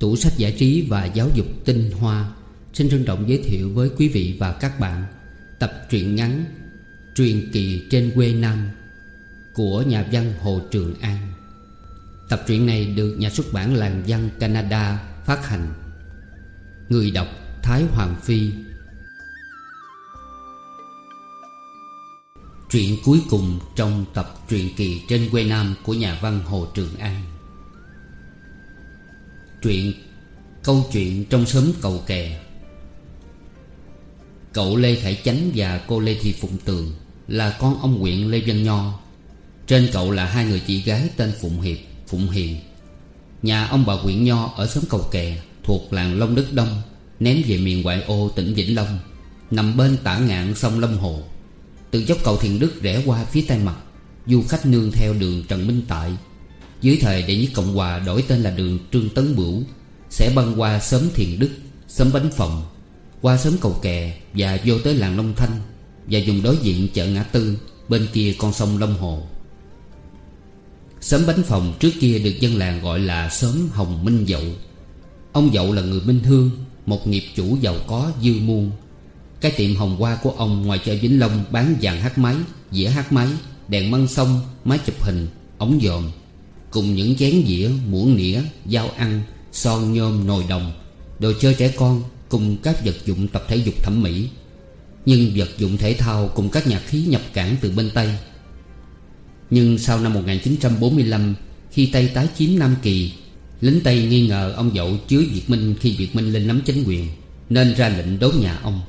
Tủ sách giải trí và giáo dục tinh hoa Xin trân trọng giới thiệu với quý vị và các bạn Tập truyện ngắn Truyền kỳ trên quê Nam Của nhà văn Hồ Trường An. Tập truyện này được nhà xuất bản Làng Văn Canada phát hành. Người đọc Thái Hoàng Phi. Truyện cuối cùng trong tập truyện kỳ trên quê Nam của nhà văn Hồ Trường An. Truyện Câu chuyện trong xóm cầu kè. Cậu Lê Khải Chánh và cô Lê Thị Phụng Tường Là con ông huyện Lê Văn Nho. Trên cậu là hai người chị gái tên Phụng Hiệp, Phụng Hiền. Nhà ông bà huyện Nho ở xóm cầu kè Thuộc làng Long Đức Đông Ném về miền ngoại ô tỉnh Vĩnh Long Nằm bên tả ngạn sông Long Hồ. Từ dốc cầu Thiền Đức rẽ qua phía tây mặt Du khách nương theo đường Trần Minh Tại. Dưới thời đệ nhất Cộng Hòa đổi tên là đường Trương Tấn Bửu Sẽ băng qua xóm Thiền Đức Xóm Bánh Phòng Qua xóm cầu kè Và vô tới làng Long Thanh Và dùng đối diện chợ Ngã Tư Bên kia con sông Long Hồ. Xóm Bánh Phòng trước kia được dân làng gọi là xóm Hồng Minh Dậu. Ông Dậu là người Minh Hương Một nghiệp chủ giàu có dư muôn Cái tiệm hồng hoa của ông ngoài chợ Vĩnh Long Bán vàng hát máy, dĩa hát máy Đèn măng sông, máy chụp hình, ống dòm. Cùng những chén dĩa, muỗng nĩa, dao ăn, son nhôm, nồi đồng Đồ chơi trẻ con Cùng các vật dụng tập thể dục thẩm mỹ. Nhưng vật dụng thể thao cùng các nhạc khí nhập cảng từ bên Tây. Nhưng sau năm 1945 Khi Tây tái chiếm Nam Kỳ Lính Tây nghi ngờ ông Dậu chứa Việt Minh khi Việt Minh lên nắm chính quyền Nên ra lệnh đốt nhà ông.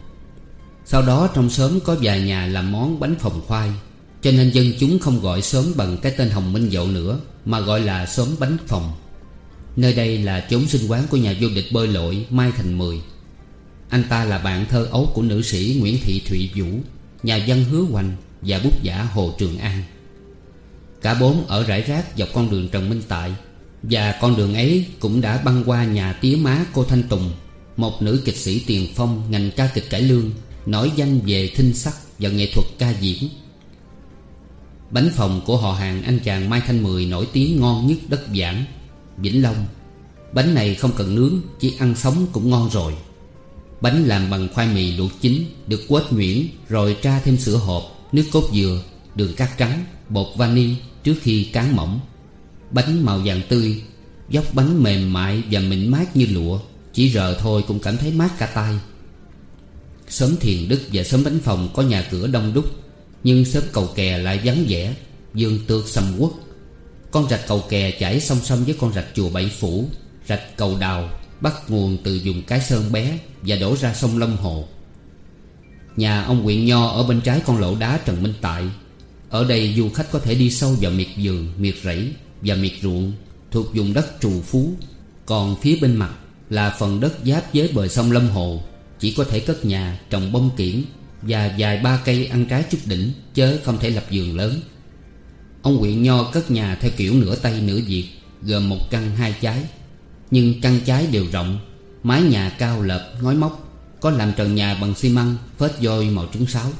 Sau đó trong xóm có vài nhà làm món bánh phồng khoai. Cho nên dân chúng không gọi xóm bằng cái tên Hồng Minh Dậu nữa, Mà gọi là xóm bánh phồng Nơi đây là chốn sinh quán của nhà vô địch bơi lội Mai Thành Mười. Anh ta là bạn thơ ấu của nữ sĩ Nguyễn Thị Thụy Vũ, Nhà văn Hứa Hoành Và bút giả Hồ Trường An. Cả bốn ở rải rác dọc con đường Trần Minh Tại, Và con đường ấy cũng đã băng qua nhà tía má cô Thanh Tùng, Một nữ kịch sĩ tiền phong ngành ca kịch cải lương Nổi danh về thinh sắc và nghệ thuật ca diễn. Bánh phòng của họ hàng anh chàng Mai Thanh Mười nổi tiếng ngon nhất đất giảng Vĩnh Long. Bánh này không cần nướng, Chỉ ăn sống cũng ngon rồi. Bánh làm bằng khoai mì luộc chín, Được quết nhuyễn, Rồi tra thêm sữa hộp, Nước cốt dừa, Đường cát trắng, Bột vani Trước khi cán mỏng. Bánh màu vàng tươi, Dốc bánh mềm mại và mịn mát như lụa, Chỉ rờ thôi cũng cảm thấy mát cả tay Sớm thiền đức và sớm bánh phòng Có nhà cửa đông đúc nhưng sớm cầu kè lại vắng vẻ Dương tược sầm quốc Con rạch cầu kè chảy song song với con rạch chùa Bảy Phủ. Rạch cầu đào Bắt nguồn từ vùng cái sơn bé Và đổ ra sông Long Hồ. Nhà ông Quyện Nho ở bên trái con lỗ đá Trần Minh Tại. Ở đây du khách có thể đi sâu vào miệt vườn, miệt rẫy và miệt ruộng Thuộc vùng đất trù phú. Còn phía bên mặt là phần đất giáp với bờ sông Lâm Hồ. Chỉ có thể cất nhà, trồng bông kiển. Và dài ba cây ăn trái chút đỉnh, Chớ không thể lập vườn lớn. Ông huyện Nho cất nhà theo kiểu nửa Tây nửa Việt Gồm một căn hai trái. Nhưng căn trái đều rộng, Mái nhà cao lợp, ngói móc, Có làm trần nhà bằng xi măng, Phết vôi màu trứng sáo.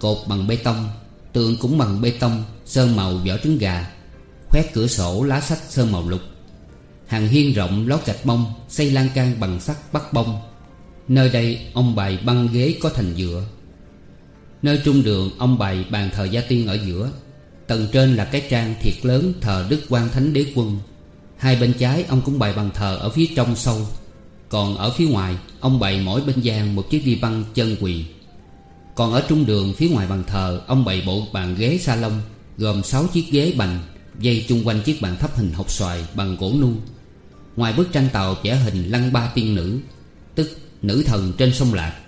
Cột bằng bê tông, Tường cũng bằng bê tông, Sơn màu vỏ trứng gà, Khoét cửa sổ lá sách sơn màu lục. Hàng hiên rộng lót gạch bông, Xây lan can bằng sắt bắt bông. Nơi đây, ông bày băng ghế có thành dựa Nơi trung đường, ông bày bàn thờ gia tiên ở giữa. Tầng trên là cái trang thiệt lớn thờ Đức quan Thánh Đế Quân. Hai bên trái, ông cũng bày bàn thờ ở phía trong sâu. Còn ở phía ngoài, Ông bày mỗi bên gian một chiếc đi văn chân quỳ. Còn ở trung đường, phía ngoài bàn thờ, Ông bày bộ bàn ghế salon Gồm 6 chiếc ghế bành, Dây chung quanh chiếc bàn thấp hình hộp xoài bằng gỗ nu Ngoài bức tranh tàu vẽ hình lăng ba tiên nữ, Tức nữ thần trên sông Lạc.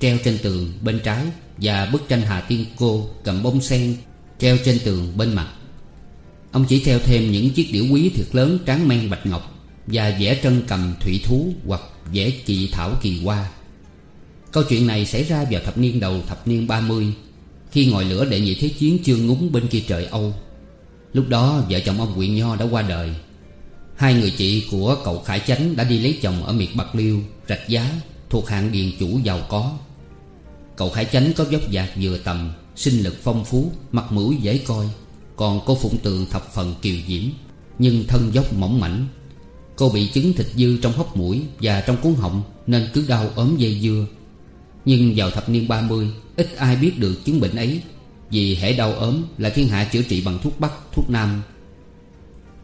Treo trên tường bên trái Và bức tranh Hà Tiên Cô cầm bông sen Treo trên tường bên mặt. Ông chỉ treo thêm những chiếc điểu quý thiệt lớn tráng men bạch ngọc Và vẽ trân cầm thủy thú hoặc vẽ kỳ thảo kỳ hoa. Câu chuyện này xảy ra vào thập niên đầu thập niên 30 Khi ngòi lửa đệ nhị thế chiến chưa ngúng bên kia trời Âu. Lúc đó vợ chồng ông Quyện Nho đã qua đời. Hai người chị của cậu Khải Chánh đã đi lấy chồng ở miệt Bạc Liêu, Rạch Giá Thuộc hạng điền chủ giàu có. Cậu Khải Chánh có dốc dạc vừa tầm Sinh lực phong phú, mặt mũi dễ coi. Còn cô Phụng Tường thập phần kiều diễm Nhưng thân dốc mỏng mảnh. Cô bị chứng thịt dư trong hốc mũi Và trong cuốn họng Nên cứ đau ốm dây dưa. Nhưng vào thập niên 30 Ít ai biết được chứng bệnh ấy Vì hễ đau ốm là thiên hạ chữa trị bằng thuốc Bắc, thuốc Nam.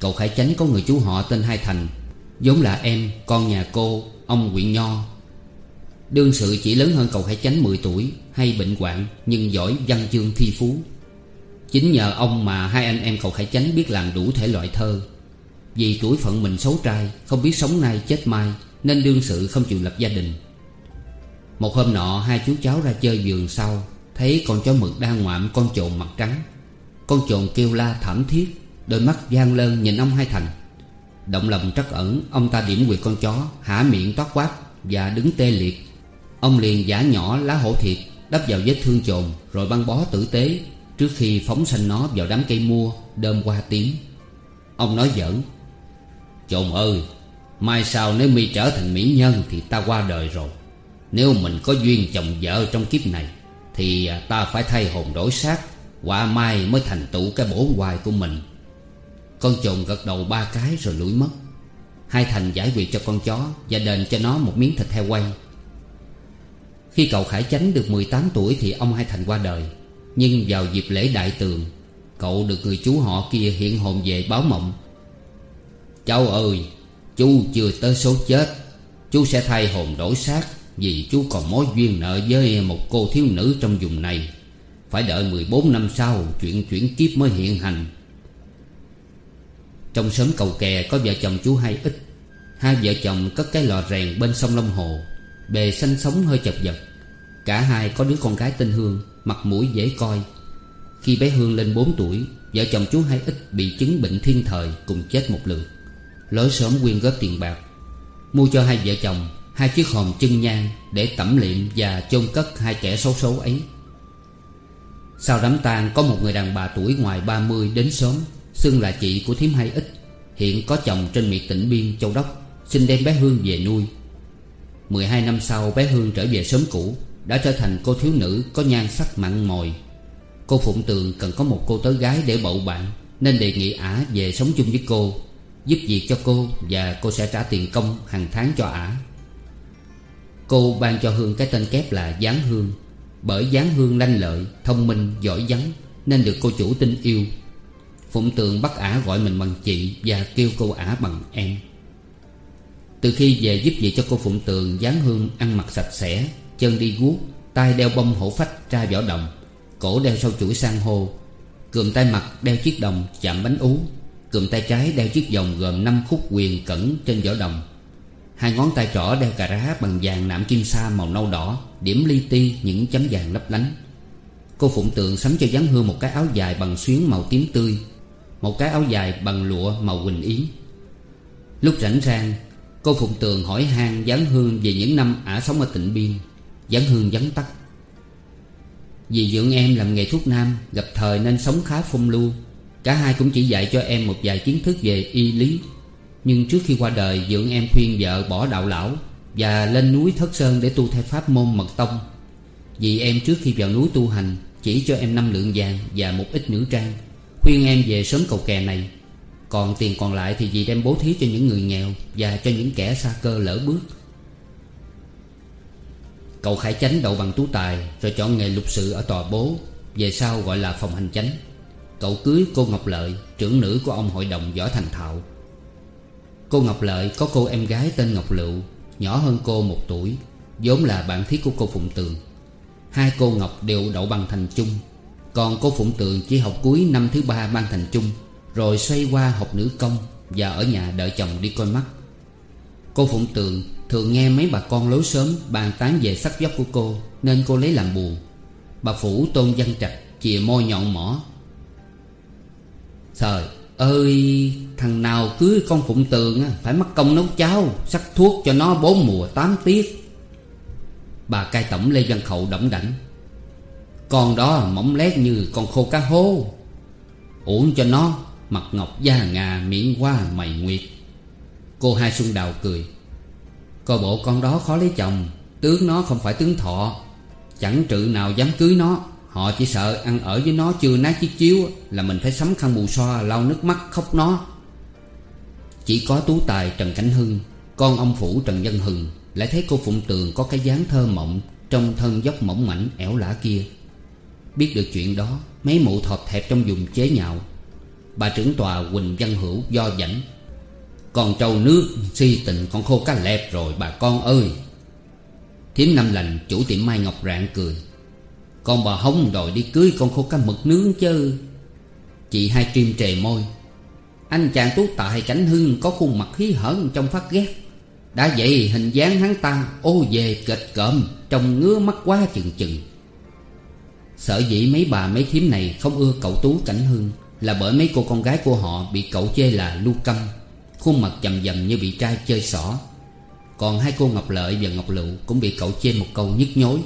Cậu Khải Chánh có người chú họ tên Hai Thành vốn là em, con nhà cô, ông Quyện Nho. Đương sự chỉ lớn hơn cậu Khải Chánh 10 tuổi, Hay bệnh hoạn, nhưng giỏi văn chương thi phú. Chính nhờ ông mà hai anh em cậu Khải Chánh biết làm đủ thể loại thơ. Vì tuổi phận mình xấu trai, Không biết sống nay chết mai, Nên đương sự không chịu lập gia đình. Một hôm nọ, hai chú cháu ra chơi vườn sau, Thấy con chó mực đang ngoạm con trồn mặt trắng. Con trồn kêu la thảm thiết, Đôi mắt gian lơn nhìn ông Hai Thành. Động lòng trắc ẩn, Ông ta điểm quyệt con chó Hả miệng toát quát Và đứng tê liệt. Ông liền giả nhỏ lá hổ thiệt, Đắp vào vết thương trồn Rồi băng bó tử tế, Trước khi phóng sanh nó vào đám cây mua, Đơm qua tiếng Ông nói giỡn Trồn ơi, Mai sau nếu mi trở thành mỹ nhân Thì ta qua đời rồi. Nếu mình có duyên chồng vợ trong kiếp này, Thì à, ta phải thay hồn đổi xác, Quả mai mới thành tựu cái bổ hoài của mình. Con trồn gật đầu ba cái rồi lủi mất. Hai Thành giải quyết cho con chó Và đền cho nó một miếng thịt heo quay. Khi cậu Khải Chánh được 18 tuổi Thì ông Hai Thành qua đời. Nhưng vào dịp lễ đại tường, Cậu được người chú họ kia hiện hồn về báo mộng. Cháu ơi, Chú chưa tới số chết. Chú sẽ thay hồn đổi xác Vì chú còn mối duyên nợ với một cô thiếu nữ trong vùng này. Phải đợi 14 năm sau, Chuyện chuyển kiếp mới hiện hành. Trong xóm cầu kè có vợ chồng chú hai ít. Hai vợ chồng cất cái lò rèn bên sông Long Hồ. Bề xanh sống hơi chật vật. Cả hai có đứa con gái tên Hương, Mặt mũi dễ coi. Khi bé Hương lên 4 tuổi, Vợ chồng chú hai ít bị chứng bệnh thiên thời Cùng chết một lượt Lối sớm quyên góp tiền bạc. Mua cho hai vợ chồng Hai chiếc hòm chân nhang Để tẩm liệm và chôn cất hai kẻ xấu xấu ấy. Sau đám tang, có một người đàn bà tuổi ngoài 30 đến sớm, Xưng là chị của thím hai ít, Hiện có chồng trên miệt tỉnh Biên, Châu Đốc, Xin đem bé Hương về nuôi. 12 năm sau bé Hương trở về sớm cũ Đã trở thành cô thiếu nữ có nhan sắc mặn mòi. Cô Phụng Tường cần có một cô tớ gái để bậu bạn Nên đề nghị ả về sống chung với cô Giúp việc cho cô Và cô sẽ trả tiền công hàng tháng cho ả. Cô ban cho Hương cái tên kép là Giáng Hương. Bởi Giáng Hương lanh lợi, thông minh, giỏi vắng Nên được cô chủ tin yêu. Phụng Tường bắt ả gọi mình bằng chị Và kêu cô ả bằng em. Từ khi về giúp việc cho cô Phụng Tường dán Hương ăn mặc sạch sẽ, Chân đi guốc, tay đeo bông hổ phách tra vỏ đồng, Cổ đeo sau chuỗi san hô, Cườm tay mặt đeo chiếc đồng chạm bánh ú, Cườm tay trái đeo chiếc vòng gồm 5 khúc quyền cẩn trên vỏ đồng. Hai ngón tay trỏ đeo cà rá bằng vàng nạm kim sa màu nâu đỏ, Điểm li ti những chấm vàng lấp lánh. Cô Phụng Tượng sắm cho Giáng Hương một cái áo dài bằng xuyến màu tím tươi, Một cái áo dài bằng lụa màu quỳnh yến Lúc rảnh rang Cô Phụng Tường hỏi han Giáng Hương về những năm ả sống ở tỉnh Biên. Giáng Hương vắng tắt. Vì dưỡng em làm nghề thuốc nam, Gặp thời nên sống khá phong lưu. Cả hai cũng chỉ dạy cho em một vài kiến thức về y lý. Nhưng trước khi qua đời, dưỡng em khuyên vợ bỏ đạo lão Và lên núi Thất Sơn để tu theo pháp môn mật tông. Vì em trước khi vào núi tu hành, Chỉ cho em năm lượng vàng và một ít nữ trang, Khuyên em về sớm cầu kè này. Còn tiền còn lại thì dì đem bố thí cho những người nghèo Và cho những kẻ xa cơ lỡ bước. Cậu Khải Chánh đậu bằng tú tài Rồi chọn nghề lục sự ở tòa bố, Về sau gọi là phòng hành chánh. Cậu cưới cô Ngọc Lợi, Trưởng nữ của ông hội đồng võ thành thạo. Cô Ngọc Lợi có cô em gái tên Ngọc Lựu, Nhỏ hơn cô một tuổi, vốn là bạn thiết của cô Phụng Tường. Hai cô Ngọc đều đậu bằng thành chung, Còn cô Phụng Tường chỉ học cuối năm thứ ba ban thành chung. Rồi xoay qua học nữ công Và ở nhà đợi chồng đi coi mắt. Cô Phụng Tường thường nghe mấy bà con lối sớm bàn tán về sắc dốc của cô, Nên cô lấy làm buồn. Bà Phủ tôn văn trạch chìa môi nhọn mỏ. Trời ơi, Thằng nào cưới con Phụng Tường Phải mất công nấu cháo, Sắc thuốc cho nó bốn mùa tám tiết. Bà cai tổng Lê Văn Khậu đỏng đảnh. Con đó mỏng lét như con khô cá hố. Uổng cho nó Mặt ngọc da ngà miệng hoa mày nguyệt. Cô Hai Xuân Đào cười. Coi bộ con đó khó lấy chồng, Tướng nó không phải tướng thọ. Chẳng trự nào dám cưới nó, Họ chỉ sợ ăn ở với nó chưa nát chiếc chiếu Là mình phải sắm khăn mù xoa lau nước mắt, khóc nó. Chỉ có tú tài Trần Cảnh Hưng, Con ông phủ Trần Văn Hừng, Lại thấy cô Phụng Tường có cái dáng thơ mộng Trong thân dốc mỏng mảnh ẻo lả kia. Biết được chuyện đó, Mấy mụ thọt thẹp trong vùng chế nhạo. Bà trưởng tòa Quỳnh Văn Hữu do dẫn. Còn trâu nước, si tình, con khô cá lẹp rồi, bà con ơi. Thiếm năm lành, chủ tiệm Mai Ngọc Rạng cười. Con bà hống đòi đi cưới con khô cá mực nướng chứ. Chị hai trim trề môi. Anh chàng tú tài cảnh hưng có khuôn mặt hí hởn trong phát ghét. Đã vậy, hình dáng hắn ta ô về kịch cộm Trông ngứa mắt quá chừng chừng. Sợ dĩ mấy bà mấy thím này không ưa cậu Tú Cảnh Hưng. Là bởi mấy cô con gái của họ bị cậu chê là lưu câm Khuôn mặt chầm dầm như bị trai chơi xỏ. Còn hai cô Ngọc Lợi và Ngọc Lựu cũng bị cậu chê một câu nhức nhối.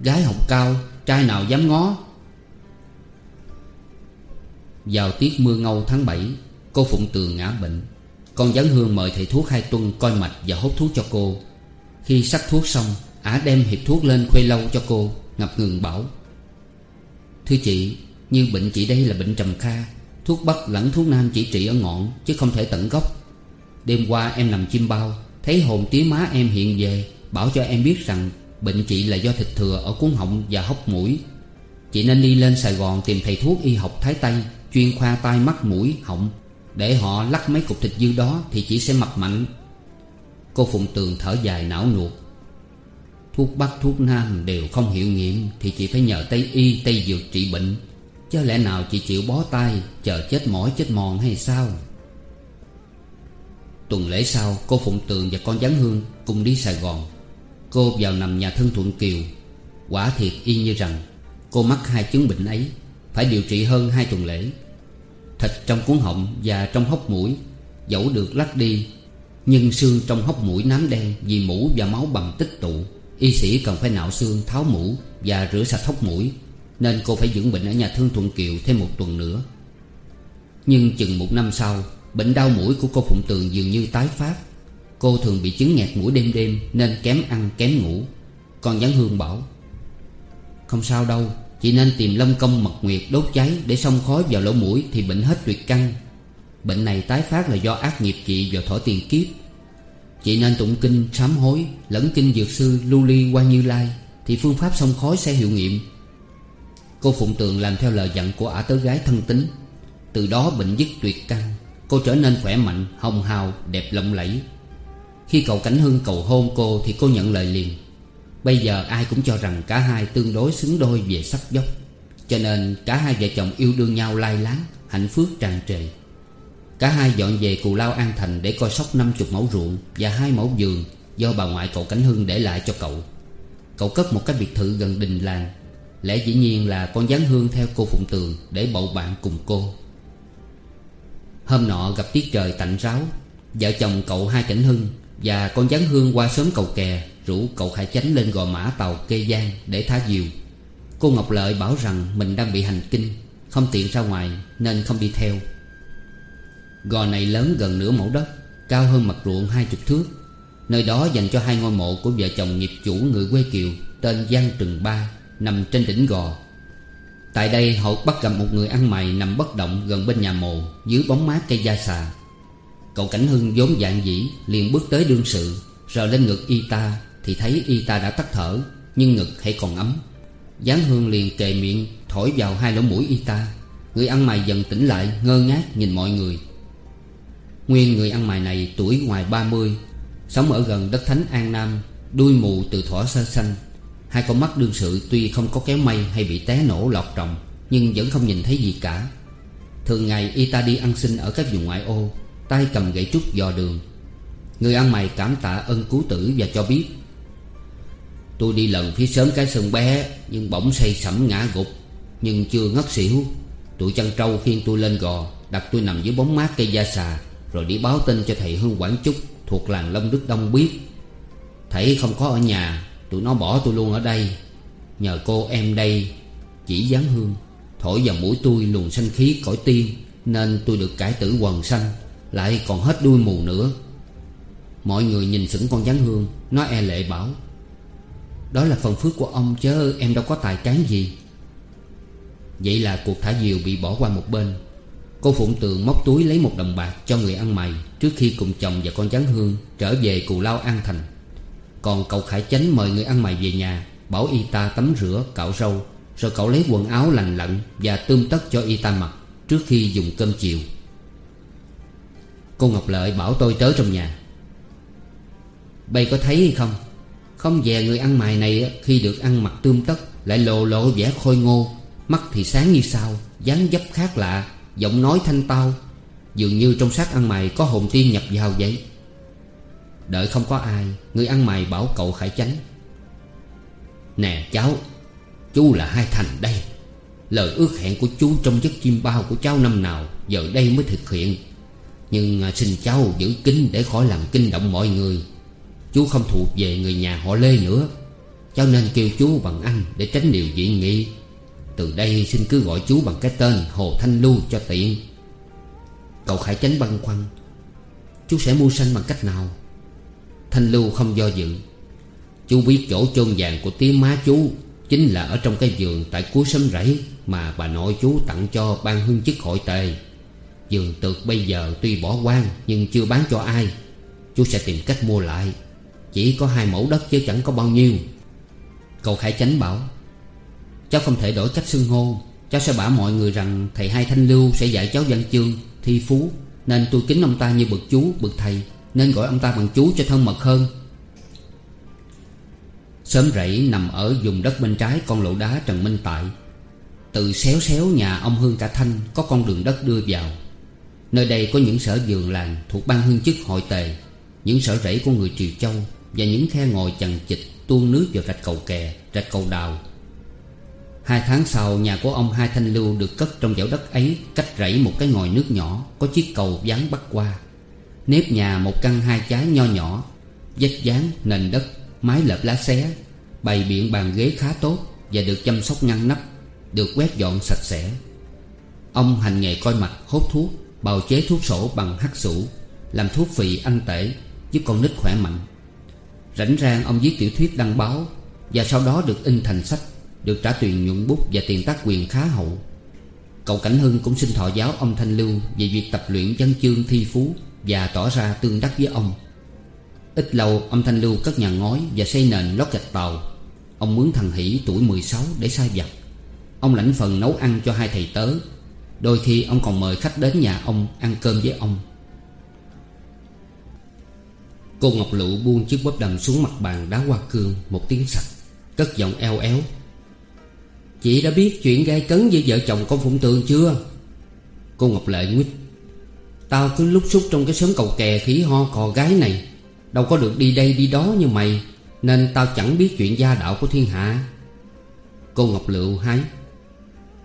Gái học cao, trai nào dám ngó? Vào tiết mưa ngâu tháng 7 Cô Phụng Tường ngã bệnh. Con Gián Hương mời thầy thuốc hai tuần coi mạch và hốt thuốc cho cô. Khi sắc thuốc xong Ả đem hiệp thuốc lên khuê lâu cho cô Ngập ngừng bảo. Thưa chị như bệnh chị đây là bệnh trầm kha, Thuốc bắc lẫn thuốc nam chỉ trị ở ngọn, Chứ không thể tận gốc. Đêm qua em nằm chim bao, Thấy hồn tía má em hiện về, Bảo cho em biết rằng Bệnh chị là do thịt thừa ở cuốn họng và hốc mũi. Chị nên đi lên Sài Gòn tìm thầy thuốc y học Thái Tây, Chuyên khoa tai mắt mũi họng. Để họ lắc mấy cục thịt dư đó Thì chị sẽ mập mạnh. Cô Phụng Tường thở dài não nuột. Thuốc bắc, thuốc nam đều không hiệu nghiệm Thì chị phải nhờ Tây Y, Tây Dược trị bệnh. Chứ lẽ nào chị chịu bó tay, Chờ chết mỏi, chết mòn hay sao? Tuần lễ sau, cô Phụng Tường và con Giáng Hương Cùng đi Sài Gòn. Cô vào nằm nhà thân Thuận Kiều. Quả thiệt y như rằng, Cô mắc hai chứng bệnh ấy Phải điều trị hơn hai tuần lễ. Thịt trong cuốn họng và trong hốc mũi, Dẫu được lắc đi, Nhưng xương trong hốc mũi nám đen Vì mũ và máu bầm tích tụ. Y sĩ cần phải nạo xương, tháo mũ Và rửa sạch hốc mũi. Nên cô phải dưỡng bệnh ở nhà thương Thuận Kiều thêm một tuần nữa. Nhưng chừng một năm sau, Bệnh đau mũi của cô Phụng Tường dường như tái phát. Cô thường bị chứng nghẹt mũi đêm đêm Nên kém ăn, kém ngủ. Còn Giáng Hương bảo, Không sao đâu Chị nên tìm lông công mật nguyệt đốt cháy Để xông khói vào lỗ mũi Thì bệnh hết tuyệt căn. Bệnh này tái phát là do ác nghiệp chị vào thỏ tiền kiếp. Chị nên tụng kinh sám hối, Lẫn kinh dược sư lưu ly qua như lai Thì phương pháp xông khói sẽ hiệu nghiệm. Cô Phụng Tường làm theo lời dặn của ả tớ gái thân tính Từ đó bệnh dứt tuyệt căn Cô trở nên khỏe mạnh, hồng hào, đẹp lộng lẫy. Khi cậu Cảnh Hưng cầu hôn cô Thì cô nhận lời liền. Bây giờ ai cũng cho rằng cả hai tương đối xứng đôi về sắc dốc. Cho nên cả hai vợ chồng yêu đương nhau lai láng Hạnh phúc tràn trề. Cả hai dọn về Cù Lao An Thành Để coi sóc 50 mẫu ruộng Và hai mẫu vườn Do bà ngoại cậu Cảnh Hưng để lại cho cậu. Cậu cất một cái biệt thự gần đình làng Lẽ dĩ nhiên là con gián hương theo cô Phụng Tường Để bầu bạn cùng cô. Hôm nọ gặp tiết trời tạnh ráo, Vợ chồng cậu hai Cảnh Hưng Và con gián hương qua sớm cầu kè, Rủ cậu Khải Chánh lên gò mã tàu kê giang Để thả diều. Cô Ngọc Lợi bảo rằng mình đang bị hành kinh, Không tiện ra ngoài Nên không đi theo. Gò này lớn gần nửa mẫu đất, Cao hơn mặt ruộng hai chục thước. Nơi đó dành cho hai ngôi mộ của vợ chồng nghiệp chủ người quê Kiều Tên Giang Trừng Ba. Nằm trên đỉnh gò. Tại đây, họ bắt gặp một người ăn mày nằm bất động gần bên nhà mồ, Dưới bóng mát cây da xà. Cậu Cảnh Hưng vốn dạng dĩ, liền bước tới đương sự, Rờ lên ngực y ta, Thì thấy y ta đã tắt thở, Nhưng ngực hãy còn ấm. Giáng Hương liền kề miệng, thổi vào hai lỗ mũi y ta. Người ăn mày dần tỉnh lại, ngơ ngác nhìn mọi người. Nguyên người ăn mày này tuổi ngoài 30 Sống ở gần đất thánh An Nam, Đuôi mù từ thỏ sơ xanh Hai con mắt đương sự tuy không có kéo mây hay bị té nổ lọt tròng, Nhưng vẫn không nhìn thấy gì cả. Thường ngày, y ta đi ăn xin ở các vùng ngoại ô, tay cầm gậy trúc dò đường. Người ăn mày cảm tạ ân cứu tử và cho biết, Tôi đi lần phía sớm cái sân bé, Nhưng bỗng say sẩm ngã gục, Nhưng chưa ngất xỉu. Tụi chăn trâu khiêng tôi lên gò, Đặt tôi nằm dưới bóng mát cây da xà, Rồi đi báo tin cho thầy Hương Quảng Trúc Thuộc làng Long Đức Đông biết. Thầy không có ở nhà Tụi nó bỏ tôi luôn ở đây. Nhờ cô em đây, Chỉ dáng hương. Thổi vào mũi tôi luồng sanh khí cõi tiên, Nên tôi được cải tử quần sanh Lại còn hết đuôi mù nữa. Mọi người nhìn sững con gián hương, Nó e lệ bảo, Đó là phần phước của ông chứ, em đâu có tài cán gì. Vậy là cuộc thả diều bị bỏ qua một bên. Cô Phụng Tường móc túi lấy một đồng bạc cho người ăn mày Trước khi cùng chồng và con chán hương trở về cù lao an thành. Còn cậu Khải Chánh mời người ăn mày về nhà, Bảo y ta tắm rửa cạo râu, Rồi cậu lấy quần áo lành lặn Và tươm tất cho y ta mặc Trước khi dùng cơm chiều. Cô Ngọc Lợi bảo tôi tới trong nhà. Bây có thấy hay không? Không về người ăn mày này Khi được ăn mặc tươm tất Lại lộ lộ vẻ khôi ngô, Mắt thì sáng như sao, dáng dấp khác lạ, Giọng nói thanh tao. Dường như trong xác ăn mày có hồn tiên nhập vào vậy. Đợi không có ai, Người ăn mày bảo cậu Khải Chánh Nè cháu, Chú là hai thành đây. Lời ước hẹn của chú trong giấc chim bao của cháu năm nào Giờ đây mới thực hiện. Nhưng à, xin cháu giữ kín để khỏi làm kinh động mọi người. Chú không thuộc về người nhà họ Lê nữa. Cháu nên kêu chú bằng anh để tránh điều dị nghị. Từ đây xin cứ gọi chú bằng cái tên Hồ Thanh Lưu cho tiện. Cậu Khải tránh băn khoăn. Chú sẽ mua sanh bằng cách nào? Thanh Lưu không do dự. Chú biết chỗ chôn vàng của tía má chú Chính là ở trong cái giường tại cuối sấm rẫy Mà bà nội chú tặng cho ban hương chức hội tề. Giường tược bây giờ tuy bỏ quan Nhưng chưa bán cho ai. Chú sẽ tìm cách mua lại. Chỉ có hai mẫu đất chứ chẳng có bao nhiêu. Cậu Khải Chánh bảo Cháu không thể đổi cách xưng hô. Cháu sẽ bảo mọi người rằng Thầy Hai Thanh Lưu sẽ dạy cháu văn chương Thi phú Nên tôi kính ông ta như bậc chú, bậc thầy. Nên gọi ông ta bằng chú cho thân mật hơn. Sớm rẫy nằm ở vùng đất bên trái con lộ đá Trần Minh Tại. Từ xéo xéo nhà ông Hương Cả Thanh Có con đường đất đưa vào. Nơi đây có những sở vườn làng Thuộc ban hương chức hội tề, Những sở rẫy của người Triều Châu Và những khe ngồi chằng chịch tuôn nước vào rạch cầu kè, Rạch cầu đào. Hai tháng sau, nhà của ông Hai Thanh Lưu Được cất trong dãy đất ấy Cách rẫy một cái ngòi nước nhỏ Có chiếc cầu dán bắc qua. Nếp nhà một căn hai trái nho nhỏ, Vách dán nền đất, Mái lợp lá xé, Bày biện bàn ghế khá tốt Và được chăm sóc ngăn nắp, Được quét dọn sạch sẽ. Ông hành nghề coi mạch hốt thuốc, Bào chế thuốc sổ bằng hắc sủ Làm thuốc phì anh tể, Giúp con nít khỏe mạnh. Rảnh rang, ông viết tiểu thuyết đăng báo Và sau đó được in thành sách, Được trả tiền nhuận bút và tiền tác quyền khá hậu. Cậu Cảnh Hưng cũng xin thọ giáo ông Thanh Lưu Về việc tập luyện văn chương thi phú. Và tỏ ra tương đắc với ông. Ít lâu ông Thanh Lưu cất nhà ngói Và xây nền lót gạch tàu Ông mướn thằng Hỷ tuổi 16 để sai vặt. Ông lãnh phần nấu ăn cho hai thầy tớ. Đôi khi ông còn mời khách đến nhà ông Ăn cơm với ông. Cô Ngọc Lụ buông chiếc bóp đầm xuống mặt bàn đá hoa cương, Một tiếng sạch, Cất giọng eo éo. Chị đã biết chuyện gai cấn với vợ chồng con Phụng Tường chưa? Cô Ngọc Lệ nguyết Tao cứ lúc xúc trong cái xóm cầu kè khí ho cò gái này. Đâu có được đi đây đi đó như mày, Nên tao chẳng biết chuyện gia đạo của thiên hạ. Cô Ngọc Lựu hái,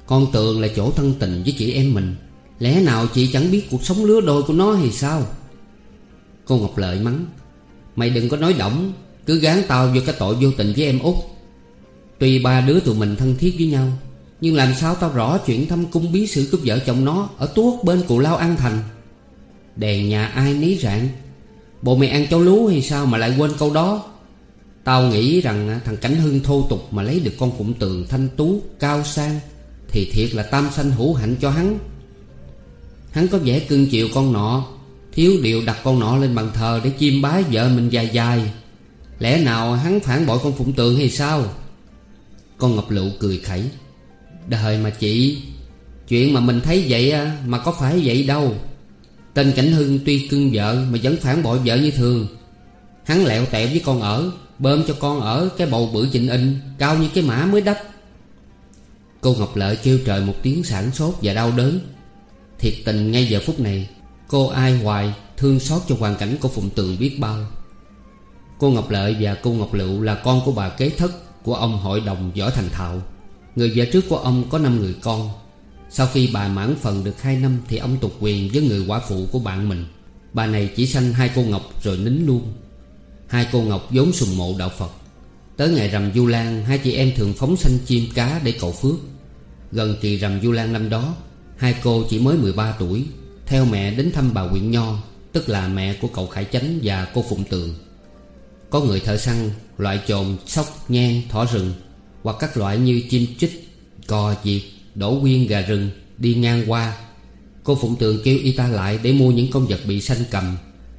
Con Tường là chỗ thân tình với chị em mình, Lẽ nào chị chẳng biết cuộc sống lứa đôi của nó hay sao? Cô Ngọc Lợi mắng, Mày đừng có nói động Cứ gán tao vô cái tội vô tình với em út. Tuy ba đứa tụi mình thân thiết với nhau, Nhưng làm sao tao rõ chuyện thăm cung bí sự cướp vợ chồng nó Ở tuốt bên cụ lao an thành? Đèn nhà ai nấy rạng. Bộ mày ăn cháu lú hay sao mà lại quên câu đó? Tao nghĩ rằng à, thằng Cảnh Hưng thô tục Mà lấy được con phụng tường thanh tú Cao sang Thì thiệt là tam sanh hữu hạnh cho hắn. Hắn có vẻ cưng chiều con nọ, Thiếu điều đặt con nọ lên bàn thờ Để chiêm bái vợ mình dài dài. Lẽ nào hắn phản bội con phụng Tượng hay sao? Con Ngọc Lụ cười khẩy. Đời mà chị, Chuyện mà mình thấy vậy à, mà có phải vậy đâu. Tên Cảnh Hưng tuy cưng vợ Mà vẫn phản bội vợ như thường. Hắn lẹo tẹo với con ở, Bơm cho con ở cái bầu bự chỉnh in Cao như cái mã mới đắp. Cô Ngọc Lợi kêu trời một tiếng sản sốt và đau đớn. Thiệt tình ngay giờ phút này, Cô ai hoài thương xót cho hoàn cảnh của Phụng Tường biết bao. Cô Ngọc Lợi và cô Ngọc Lựu là con của bà kế thất Của ông hội đồng Võ Thành Thạo. Người vợ trước của ông có 5 người con. Sau khi bà mãn phần được 2 năm Thì ông tục quyền với người quả phụ của bạn mình. Bà này chỉ sanh hai cô Ngọc rồi nín luôn. Hai cô Ngọc vốn sùng mộ đạo Phật. Tới ngày rằm Du Lan Hai chị em thường phóng sanh chim cá để cầu phước. Gần kỳ rằm Du Lan năm đó Hai cô chỉ mới 13 tuổi Theo mẹ đến thăm bà Quyện Nho Tức là mẹ của cậu Khải Chánh và cô Phụng Tường. Có người thợ săn Loại trồn, sóc, nhan, thỏ rừng Hoặc các loại như chim chích, cò, diệt, đổ quyên gà rừng, Đi ngang qua. Cô Phụng Tường kêu y ta lại để mua những con vật bị sanh cầm,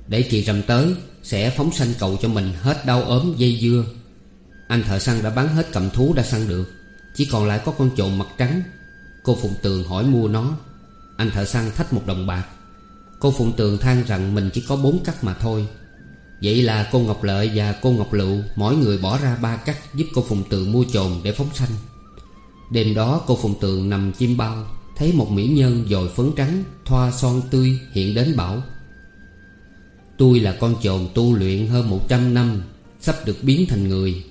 Để kỳ rằm tới Sẽ phóng sanh cầu cho mình hết đau ốm, dây dưa. Anh thợ săn đã bán hết cầm thú đã săn được, Chỉ còn lại có con trồn mặt trắng. Cô Phụng Tường hỏi mua nó. Anh thợ săn thách một đồng bạc. Cô Phụng Tường than rằng mình chỉ có bốn cắt mà thôi. Vậy là cô Ngọc Lợi và cô Ngọc Lựu Mỗi người bỏ ra ba cắt giúp cô Phụng Tường mua trồn để phóng sanh. Đêm đó cô phùng Tường nằm chim bao, Thấy một mỹ nhân dồi phấn trắng, Thoa son tươi hiện đến bảo, Tôi là con trồn tu luyện hơn 100 năm, Sắp được biến thành người.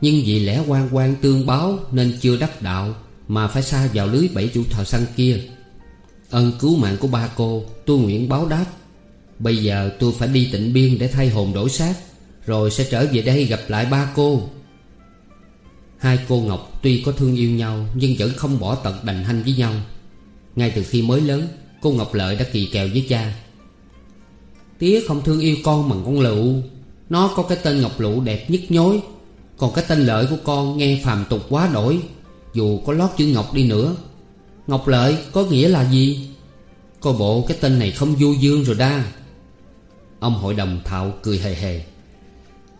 Nhưng vì lẽ quan quan tương báo Nên chưa đắc đạo Mà phải xa vào lưới bảy chủ thợ săn kia. Ân cứu mạng của ba cô, Tôi nguyện báo đáp. Bây giờ tôi phải đi tịnh biên để thay hồn đổi xác, Rồi sẽ trở về đây gặp lại ba cô. Hai cô Ngọc tuy có thương yêu nhau Nhưng vẫn không bỏ tật đành hanh với nhau. Ngay từ khi mới lớn, Cô Ngọc Lợi đã kỳ kèo với cha. Tía không thương yêu con bằng con lựu. Nó có cái tên Ngọc Lụ đẹp nhất nhối. Còn cái tên Lợi của con nghe phàm tục quá đổi. Dù có lót chữ Ngọc đi nữa. Ngọc Lợi có nghĩa là gì? Coi bộ cái tên này không vô dương rồi đa. Ông hội đồng thạo cười hề hề.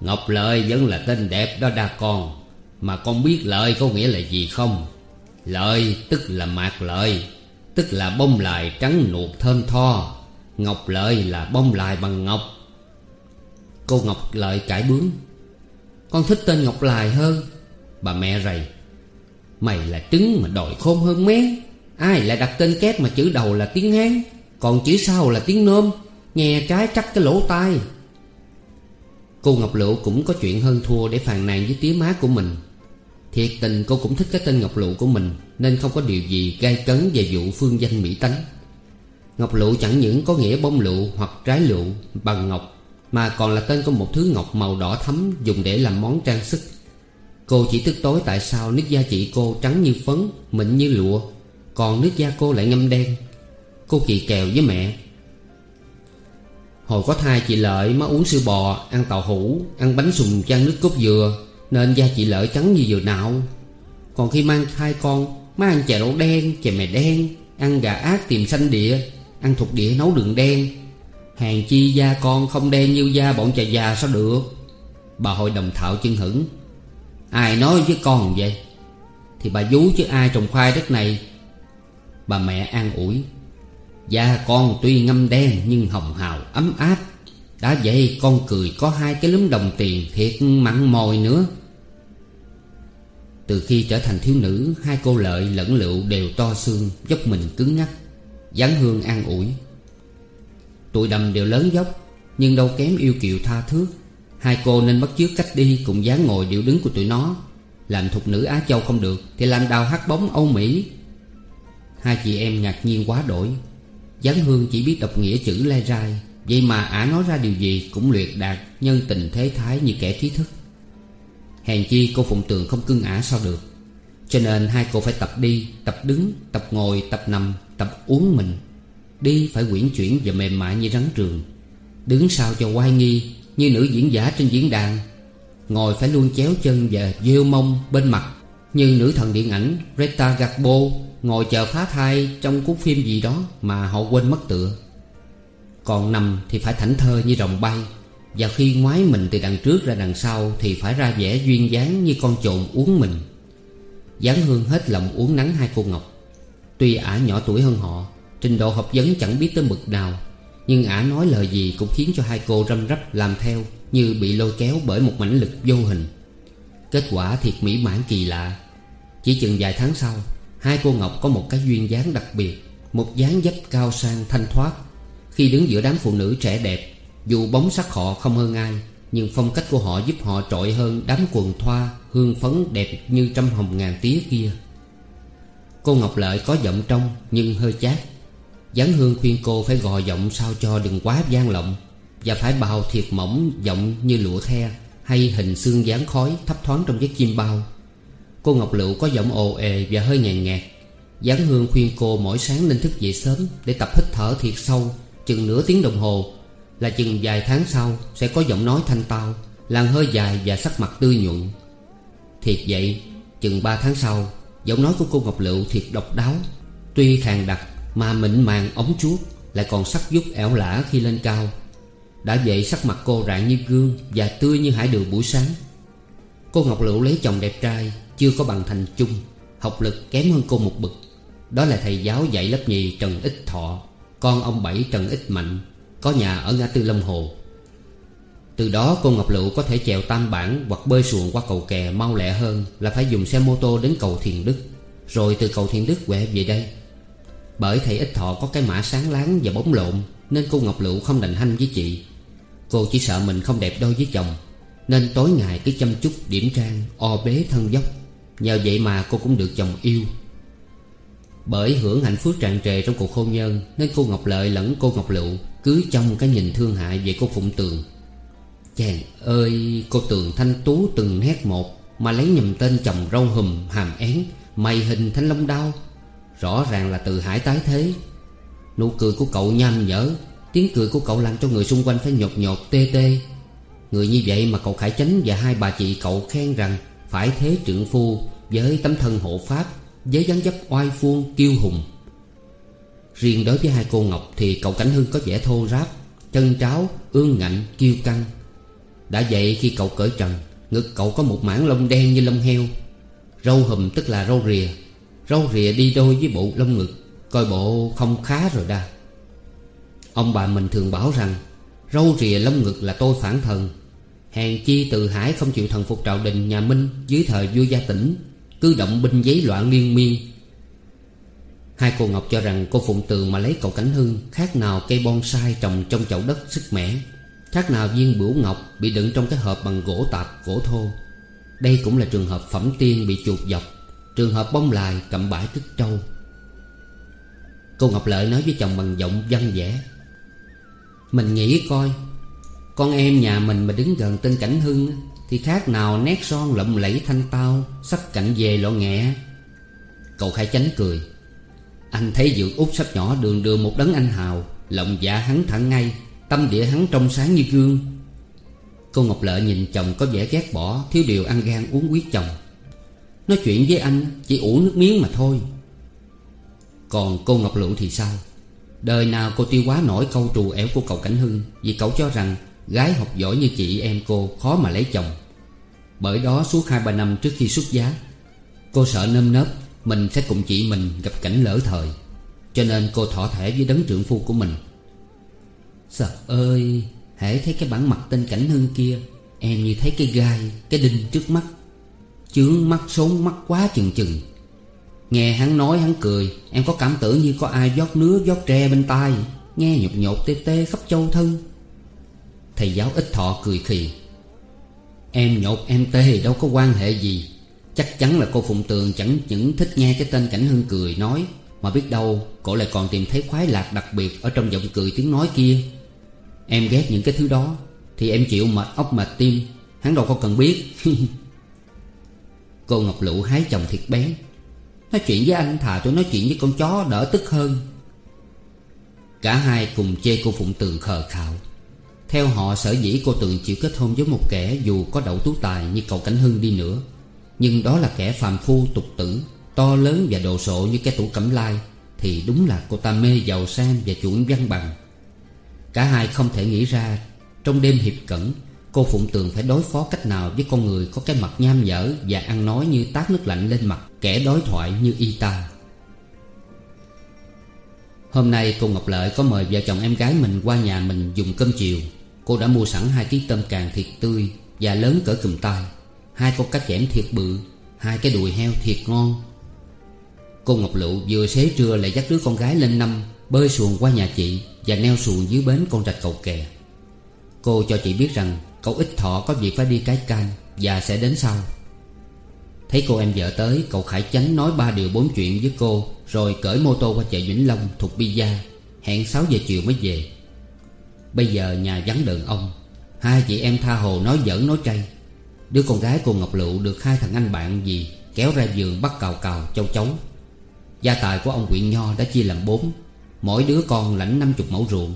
Ngọc Lợi vẫn là tên đẹp đó đa con. Mà con biết lợi có nghĩa là gì không? Lợi tức là mạc lợi Tức là bông lại trắng nuột thơm tho, Ngọc Lợi là bông lại bằng ngọc. Cô Ngọc Lợi cãi bướng, Con thích tên Ngọc Lài hơn. Bà mẹ rầy, Mày là trứng mà đòi khôn hơn mé. Ai lại đặt tên kép mà chữ đầu là tiếng Hán, Còn chữ sau là tiếng Nôm? Nghe trái chắc cái lỗ tai. Cô Ngọc Lựu cũng có chuyện hơn thua Để phàn nàn với tía má của mình. Thiệt tình cô cũng thích cái tên Ngọc Lụ của mình Nên không có điều gì gai cấn về vụ phương danh Mỹ Tánh. Ngọc Lụ chẳng những có nghĩa bông lụ hoặc trái lụ bằng ngọc Mà còn là tên của một thứ ngọc màu đỏ thắm dùng để làm món trang sức. Cô chỉ tức tối tại sao nước da chị cô trắng như phấn, mịn như lụa Còn nước da cô lại ngâm đen. Cô kỳ kèo với mẹ. Hồi có thai chị Lợi má uống sữa bò, ăn tàu hũ, ăn bánh sùng chan nước cốt dừa nên da chị Lợi trắng như dừa nạo Còn khi mang thai con, má ăn chè đậu đen, chè mè đen Ăn gà ác tìm xanh địa Ăn thuộc địa nấu đường đen. Hàng chi da con không đen như da bọn chè già sao được? Bà hội đồng thạo chân hững. Ai nói với con vậy? Thì bà vú chứ ai trồng khoai đất này. Bà mẹ an ủi. Da con tuy ngâm đen nhưng hồng hào ấm áp. Đã vậy con cười có hai cái lúm đồng tiền thiệt mặn mòi nữa. Từ khi trở thành thiếu nữ, Hai cô lợi lẫn lựu đều to xương, Dốc mình cứng ngắc, dáng hương an ủi. Tụi đầm đều lớn dốc, Nhưng đâu kém yêu kiều tha thước. Hai cô nên bắt chước cách đi Cùng dáng ngồi điệu đứng của tụi nó. Làm thục nữ Á Châu không được Thì làm đào hát bóng Âu Mỹ. Hai chị em ngạc nhiên quá đổi. Giáng hương chỉ biết đọc nghĩa chữ lai rai, Vậy mà ả nói ra điều gì Cũng luyện đạt nhân tình thế thái như kẻ trí thức. Hèn chi cô Phụng Tường không cưng ả sao được. Cho nên hai cô phải tập đi Tập đứng, tập ngồi, tập nằm Tập uống mình. Đi phải quyển chuyển và mềm mại như rắn trường. Đứng sao cho oai nghi Như nữ diễn giả trên diễn đàn. Ngồi phải luôn chéo chân và dêu mông bên mặt. Như nữ thần điện ảnh Rita Garbo Ngồi chờ phá thai trong cuốn phim gì đó Mà họ quên mất tựa. Còn nằm thì phải thảnh thơ như rồng bay. Và khi ngoái mình từ đằng trước ra đằng sau Thì phải ra vẻ duyên dáng như con trộn uống mình. Giáng hương hết lòng uống nắng hai cô Ngọc. Tuy ả nhỏ tuổi hơn họ, Trình độ học vấn chẳng biết tới mực nào, Nhưng ả nói lời gì cũng khiến cho hai cô răm rắp làm theo Như bị lôi kéo bởi một mãnh lực vô hình. Kết quả thiệt mỹ mãn kỳ lạ. Chỉ chừng vài tháng sau, Hai cô Ngọc có một cái duyên dáng đặc biệt, Một dáng dấp cao sang, thanh thoát. Khi đứng giữa đám phụ nữ trẻ đẹp dù bóng sắc họ không hơn ai, Nhưng phong cách của họ giúp họ trội hơn đám quần thoa, Hương phấn đẹp như trăm hồng ngàn tía kia. Cô Ngọc Lợi có giọng trong nhưng hơi chát. Giáng Hương khuyên cô phải gò giọng sao cho đừng quá gian lộng Và phải bào thiệt mỏng giọng như lụa the Hay hình xương dáng khói thấp thoáng trong chiếc chim bao. Cô Ngọc Lựu có giọng ồ ề và hơi nhàn nhạt Giáng Hương khuyên cô mỗi sáng nên thức dậy sớm Để tập hít thở thiệt sâu, Chừng nửa tiếng đồng hồ là chừng vài tháng sau Sẽ có giọng nói thanh tao, Làn hơi dài và sắc mặt tươi nhuận. Thiệt vậy, Chừng ba tháng sau, Giọng nói của cô Ngọc Lựu thiệt độc đáo. Tuy khàn đặc, Mà mịn màng, ống chuốt, Lại còn sắc dút ẻo lả khi lên cao. Đã vậy sắc mặt cô rạng như gương Và tươi như hải đường buổi sáng. Cô Ngọc Lựu lấy chồng đẹp trai, Chưa có bằng thành chung, Học lực kém hơn cô một bậc. Đó là thầy giáo dạy lớp nhì Trần Ích Thọ, Con ông Bảy Trần Ích Mạnh. Có nhà ở ngã tư Long Hồ. Từ đó, cô Ngọc Lựu có thể chèo tam bản Hoặc bơi xuồng qua cầu kè mau lẹ hơn Là phải dùng xe mô tô đến cầu Thiền Đức. Rồi từ cầu Thiền Đức quẹ về đây. Bởi thầy Ích Thọ có cái mã sáng láng và bóng lộn, Nên cô Ngọc Lựu không đành hanh với chị. Cô chỉ sợ mình không đẹp đôi với chồng, Nên tối ngày cứ chăm chút điểm trang, O bế thân dốc. Nhờ vậy mà cô cũng được chồng yêu. Bởi hưởng hạnh phúc tràn trề trong cuộc hôn nhân, Nên cô Ngọc Lợi lẫn cô Ngọc Lựu cứ trong cái nhìn thương hại về cô Phụng Tường. Chàng ơi, cô Tường thanh tú từng nét một Mà lấy nhầm tên chồng râu hùm hàm én, Mày hình thanh long đao. Rõ ràng là từ hải tái thế. Nụ cười của cậu nham nhở, Tiếng cười của cậu làm cho người xung quanh phải nhột nhột tê tê. Người như vậy mà cậu Khải Chánh và hai bà chị cậu khen rằng Phải thế trượng phu với tấm thân hộ pháp, Với dáng dấp oai phuông kiêu hùng. Riêng đối với hai cô Ngọc Thì cậu Cảnh Hưng có vẻ thô ráp Chân tráo, ương ngạnh, kiêu căng. Đã vậy khi cậu cởi trần Ngực cậu có một mảng lông đen như lông heo. Râu hùm tức là râu rìa. Râu rìa đi đôi với bộ lông ngực Coi bộ không khá rồi đa. Ông bà mình thường bảo rằng Râu rìa lông ngực là tôi phản thần. Hèn chi từ hải không chịu thần phục trào đình nhà Minh Dưới thời vua gia tỉnh Cứ động binh giấy loạn liên miên Hai cô Ngọc cho rằng cô Phụng Tường mà lấy cậu Cảnh Hưng Khác nào cây bonsai trồng trong chậu đất sức mẻ. Khác nào viên bửu ngọc bị đựng trong cái hộp bằng gỗ tạp, gỗ thô. Đây cũng là trường hợp phẩm tiên bị chuột dọc. Trường hợp bông lài cặm bãi cứt trâu. Cô Ngọc Lợi nói với chồng bằng giọng văn vẻ. Mình nghĩ coi Con em nhà mình mà đứng gần tên Cảnh Hưng Thì khác nào nét son lộng lẫy thanh tao Sắc cạnh về lộ nghẹ. Cậu khai chánh cười. Anh thấy dượng út sắp nhỏ đường đường một đấng anh hào, Lòng dạ hắn thẳng ngay, Tâm địa hắn trong sáng như gương. Cô Ngọc Lợi nhìn chồng có vẻ ghét bỏ, Thiếu điều ăn gan uống quyết chồng. Nói chuyện với anh chỉ ủ nước miếng mà thôi. Còn cô Ngọc Lựu thì sao? Đời nào cô tiêu quá nổi câu trù ẻo của cậu Cảnh Hưng, Vì cậu cho rằng Gái học giỏi như chị em cô khó mà lấy chồng. Bởi đó suốt hai ba năm trước khi xuất giá, Cô sợ nơm nớp mình sẽ cùng chị mình gặp cảnh lỡ thời. Cho nên cô thỏa thẻ với đấng trưởng phu của mình. Sợ ơi Hãy thấy cái bản mặt tên Cảnh Hưng kia, Em như thấy cái gai, Cái đinh trước mắt. Chướng mắt, sốn mắt quá chừng chừng. Nghe hắn nói, hắn cười. Em có cảm tưởng như có ai giót nứa giót tre bên tai, Nghe nhột nhột tê tê khắp châu thân Thầy giáo ít thọ cười khì. Em nhột em tê, đâu có quan hệ gì. Chắc chắn là cô Phụng Tường chẳng những thích nghe cái tên Cảnh Hưng cười nói, Mà biết đâu cổ lại còn tìm thấy khoái lạc đặc biệt Ở trong giọng cười tiếng nói kia. Em ghét những cái thứ đó, Thì em chịu mệt ốc mệt tim, Hắn đâu có cần biết. Cô Ngọc Lụ hái chồng thiệt bé. Nói chuyện với anh thà tôi nói chuyện với con chó đỡ tức hơn. Cả hai cùng chê cô Phụng Tường khờ khạo. Theo họ, sở dĩ cô Tường chịu kết hôn với một kẻ Dù có đậu tú tài như cậu Cảnh Hưng đi nữa nhưng đó là kẻ phàm phu tục tử, To lớn và đồ sộ như cái tủ cẩm lai, Thì đúng là cô ta mê giàu sang và chuỗi văn bằng. Cả hai không thể nghĩ ra, Trong đêm hiệp cẩn, Cô Phụng Tường phải đối phó cách nào với con người Có cái mặt nham nhở Và ăn nói như tát nước lạnh lên mặt Kẻ đối thoại như y ta. Hôm nay cô Ngọc Lợi có mời vợ chồng em gái mình qua nhà mình dùng cơm chiều. Cô đã mua sẵn hai ký tôm càng thịt tươi Và lớn cỡ cùm tay Hai con cá chẽm thiệt bự, Hai cái đùi heo thiệt ngon. Cô Ngọc Lựu vừa xế trưa lại dắt đứa con gái lên năm, Bơi xuồng qua nhà chị Và neo xuồng dưới bến con rạch cầu kè. Cô cho chị biết rằng Cậu ít thọ có việc phải đi cái can Và sẽ đến sau. Thấy cô em vợ tới, Cậu Khải Chánh nói ba điều bốn chuyện với cô, Rồi cởi mô tô qua chợ Vĩnh Long Thuộc Bia Hẹn 6 giờ chiều mới về. Bây giờ nhà vắng đờn ông, Hai chị em tha hồ nói giỡn nói chay Đứa con gái cô Ngọc Lựu được hai thằng anh bạn gì Kéo ra giường bắt cào cào châu chấu. Gia tài của ông quyện Nho đã chia làm bốn. Mỗi đứa con lãnh 50 mẫu ruộng.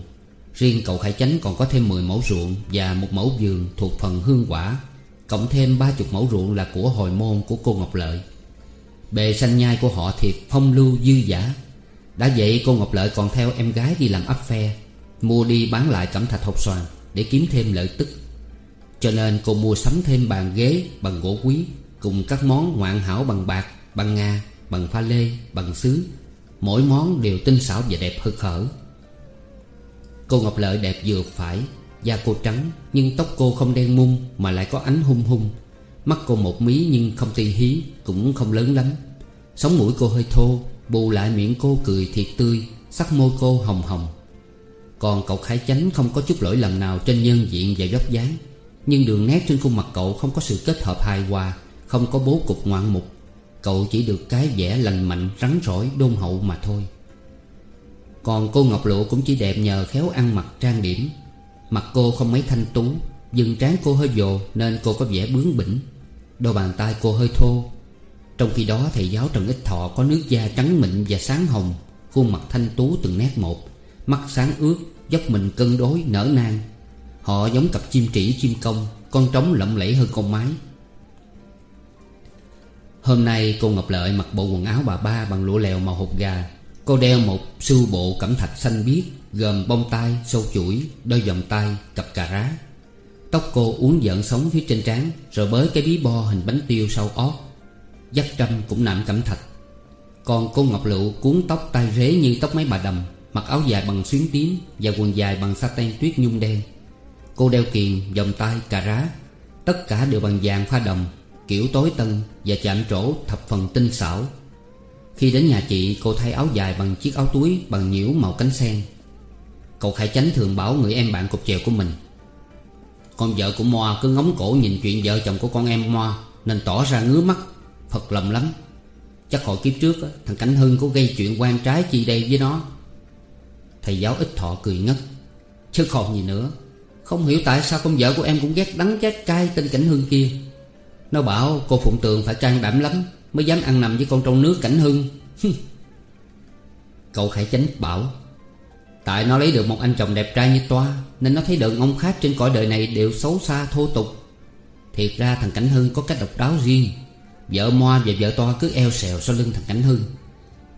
Riêng cậu Khải Chánh còn có thêm 10 mẫu ruộng Và một mẫu vườn thuộc phần hương quả. Cộng thêm 30 mẫu ruộng là của hồi môn của cô Ngọc Lợi. Bề sanh nhai của họ thiệt phong lưu dư giả. Đã vậy, cô Ngọc Lợi còn theo em gái đi làm ấp phe, Mua đi bán lại cẩm thạch hộp xoàn Để kiếm thêm lợi tức. Cho nên cô mua sắm thêm bàn ghế bằng gỗ quý Cùng các món ngoạn hảo bằng bạc Bằng nga, bằng pha lê, bằng sứ. Mỗi món đều tinh xảo và đẹp hực hở. Cô Ngọc Lợi đẹp vừa phải Da cô trắng Nhưng tóc cô không đen mung Mà lại có ánh hung hung. Mắt cô một mí nhưng không ti hí Cũng không lớn lắm. Sống mũi cô hơi thô Bù lại miệng cô cười thiệt tươi Sắc môi cô hồng hồng. Còn cậu Khải Chánh không có chút lỗi lầm nào Trên nhân diện và dốc dáng. Nhưng đường nét trên khuôn mặt cậu không có sự kết hợp hài hòa, Không có bố cục ngoạn mục. Cậu chỉ được cái vẻ lành mạnh, Rắn rỏi, đôn hậu mà thôi. Còn cô Ngọc Lụa cũng chỉ đẹp nhờ khéo ăn mặc trang điểm. Mặt cô không mấy thanh tú Dừng trán cô hơi dồ Nên cô có vẻ bướng bỉnh. Đôi bàn tay cô hơi thô. Trong khi đó thầy giáo Trần Ích Thọ Có nước da trắng mịn và sáng hồng, Khuôn mặt thanh tú từng nét một. Mắt sáng ướt, Dốc mình cân đối, nở nang. Họ giống cặp chim trĩ chim công Con trống lộng lẫy hơn con mái. Hôm nay cô Ngọc Lợi mặc bộ quần áo bà ba bằng lụa lèo màu hột gà. Cô đeo một sưu bộ cẩm thạch xanh biếc Gồm bông tai, sâu chuỗi, đôi vòng tay, cặp cà rá. Tóc cô uốn giận sóng phía trên trán Rồi bới cái bí bo hình bánh tiêu sau ót. Dắt trâm cũng nạm cẩm thạch. Còn cô Ngọc Lựu cuốn tóc tai rế như tóc mấy bà đầm Mặc áo dài bằng xuyến tím Và quần dài bằng satin tuyết nhung đen. Cô đeo kiền, vòng tay, cà rá. Tất cả đều bằng vàng pha đồng Kiểu tối tân và chạm trổ thập phần tinh xảo. Khi đến nhà chị cô thay áo dài bằng chiếc áo túi Bằng nhiễu màu cánh sen. Cậu Khải Chánh thường bảo người em bạn cục chèo của mình Con vợ của Moa cứ ngóng cổ nhìn chuyện vợ chồng của con em Moa Nên tỏ ra ngứa mắt Phật lầm lắm. Chắc hồi kiếp trước thằng Cảnh Hưng có gây chuyện quan trái chi đây với nó. Thầy giáo ít thọ cười ngất Chứ còn gì nữa. Không hiểu tại sao con vợ của em cũng ghét đắng ghét cay tên Cảnh Hưng kia. Nó bảo cô Phụng Tường phải can đảm lắm, Mới dám ăn nằm với con trong nước Cảnh Hưng Cậu Khải Chánh bảo, Tại nó lấy được một anh chồng đẹp trai như Toa, Nên nó thấy đàn ông khác trên cõi đời này đều xấu xa, thô tục. Thiệt ra thằng Cảnh Hưng có cách độc đáo riêng. Vợ Moa và vợ Toa cứ eo xèo sau lưng thằng Cảnh Hưng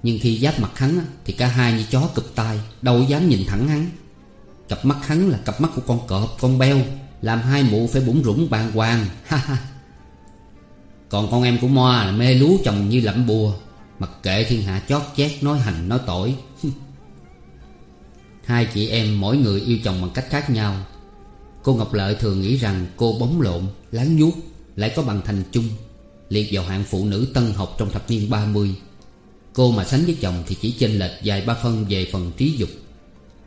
Nhưng khi giáp mặt hắn Thì cả hai như chó cụp tai, Đâu dám nhìn thẳng hắn. Cặp mắt hắn là cặp mắt của con cọp, con beo Làm hai mụ phải bủng rủng bàng hoàng. Ha ha. Còn con em của Moa là mê lú chồng như lẫm bùa Mặc kệ thiên hạ chót chét nói hành nói tội. Hai chị em mỗi người yêu chồng bằng cách khác nhau. Cô Ngọc Lợi thường nghĩ rằng cô bóng lộn, láng nhuốc Lại có bằng thành chung Liệt vào hạng phụ nữ tân học trong thập niên 30 Cô mà sánh với chồng thì chỉ chênh lệch vài ba phân về phần trí dục.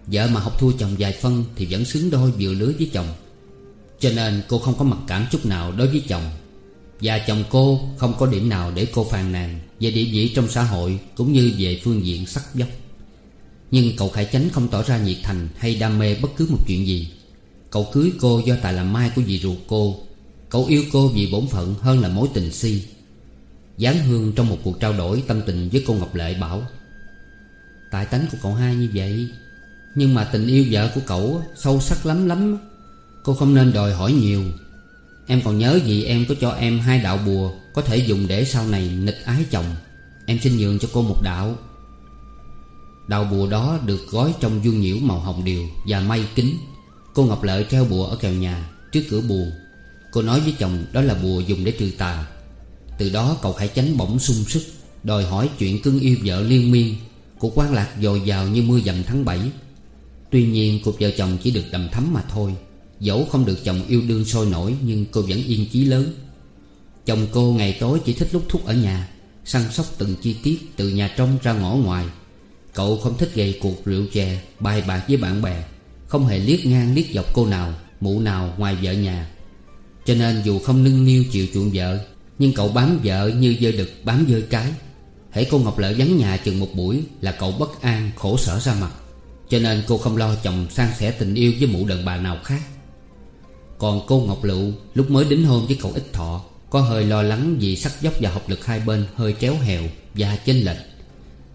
Vợ mà học thua chồng vài phân thì vẫn xứng đôi vừa lứa với chồng. Cho nên cô không có mặc cảm chút nào đối với chồng. Và chồng cô không có điểm nào để cô phàn nàn Về địa vị trong xã hội cũng như về phương diện sắc dốc nhưng cậu Khải Chánh không tỏ ra nhiệt thành hay đam mê bất cứ một chuyện gì. Cậu cưới cô do tài làm mai của dì ruột cô. Cậu yêu cô vì bổn phận hơn là mối tình si. Giáng Hương trong một cuộc trao đổi tâm tình với cô Ngọc Lệ bảo Tại tánh của cậu hai như vậy nhưng mà tình yêu vợ của cậu sâu sắc lắm lắm. Cô không nên đòi hỏi nhiều. Em còn nhớ gì em có cho em hai đạo bùa Có thể dùng để sau này nịch ái chồng. Em xin nhường cho cô một đạo. Đạo bùa đó được gói trong dương nhiễu màu hồng điều Và may kính. Cô Ngọc Lợi treo bùa ở kèo nhà, Trước cửa buồn Cô nói với chồng đó là bùa dùng để trừ tà. Từ đó cậu Khải Chánh bỗng sung sức, Đòi hỏi chuyện cưng yêu vợ liên miên. Của quan lạc dồi dào như mưa dầm tháng 7 Tuy nhiên cuộc vợ chồng chỉ được đầm thắm mà thôi. Dẫu không được chồng yêu đương sôi nổi, Nhưng cô vẫn yên chí lớn. Chồng cô ngày tối chỉ thích lúc thúc ở nhà, Săn sóc từng chi tiết Từ nhà trong ra ngõ ngoài. Cậu không thích gây cuộc rượu chè, Bài bạc với bạn bè, Không hề liếc ngang liếc dọc cô nào, Mụ nào ngoài vợ nhà. Cho nên dù không nâng niu chịu chuộng vợ, Nhưng cậu bám vợ như dơ đực bám dơ cái. Hãy cô Ngọc Lợi vắng nhà chừng một buổi Là cậu bất an, khổ sở ra mặt. Cho nên cô không lo chồng san sẻ tình yêu với mụ đàn bà nào khác. Còn cô Ngọc Lựu lúc mới đính hôn với cậu Ích thọ, Có hơi lo lắng vì sắc dốc và học lực hai bên hơi tréo hèo và chênh lệch.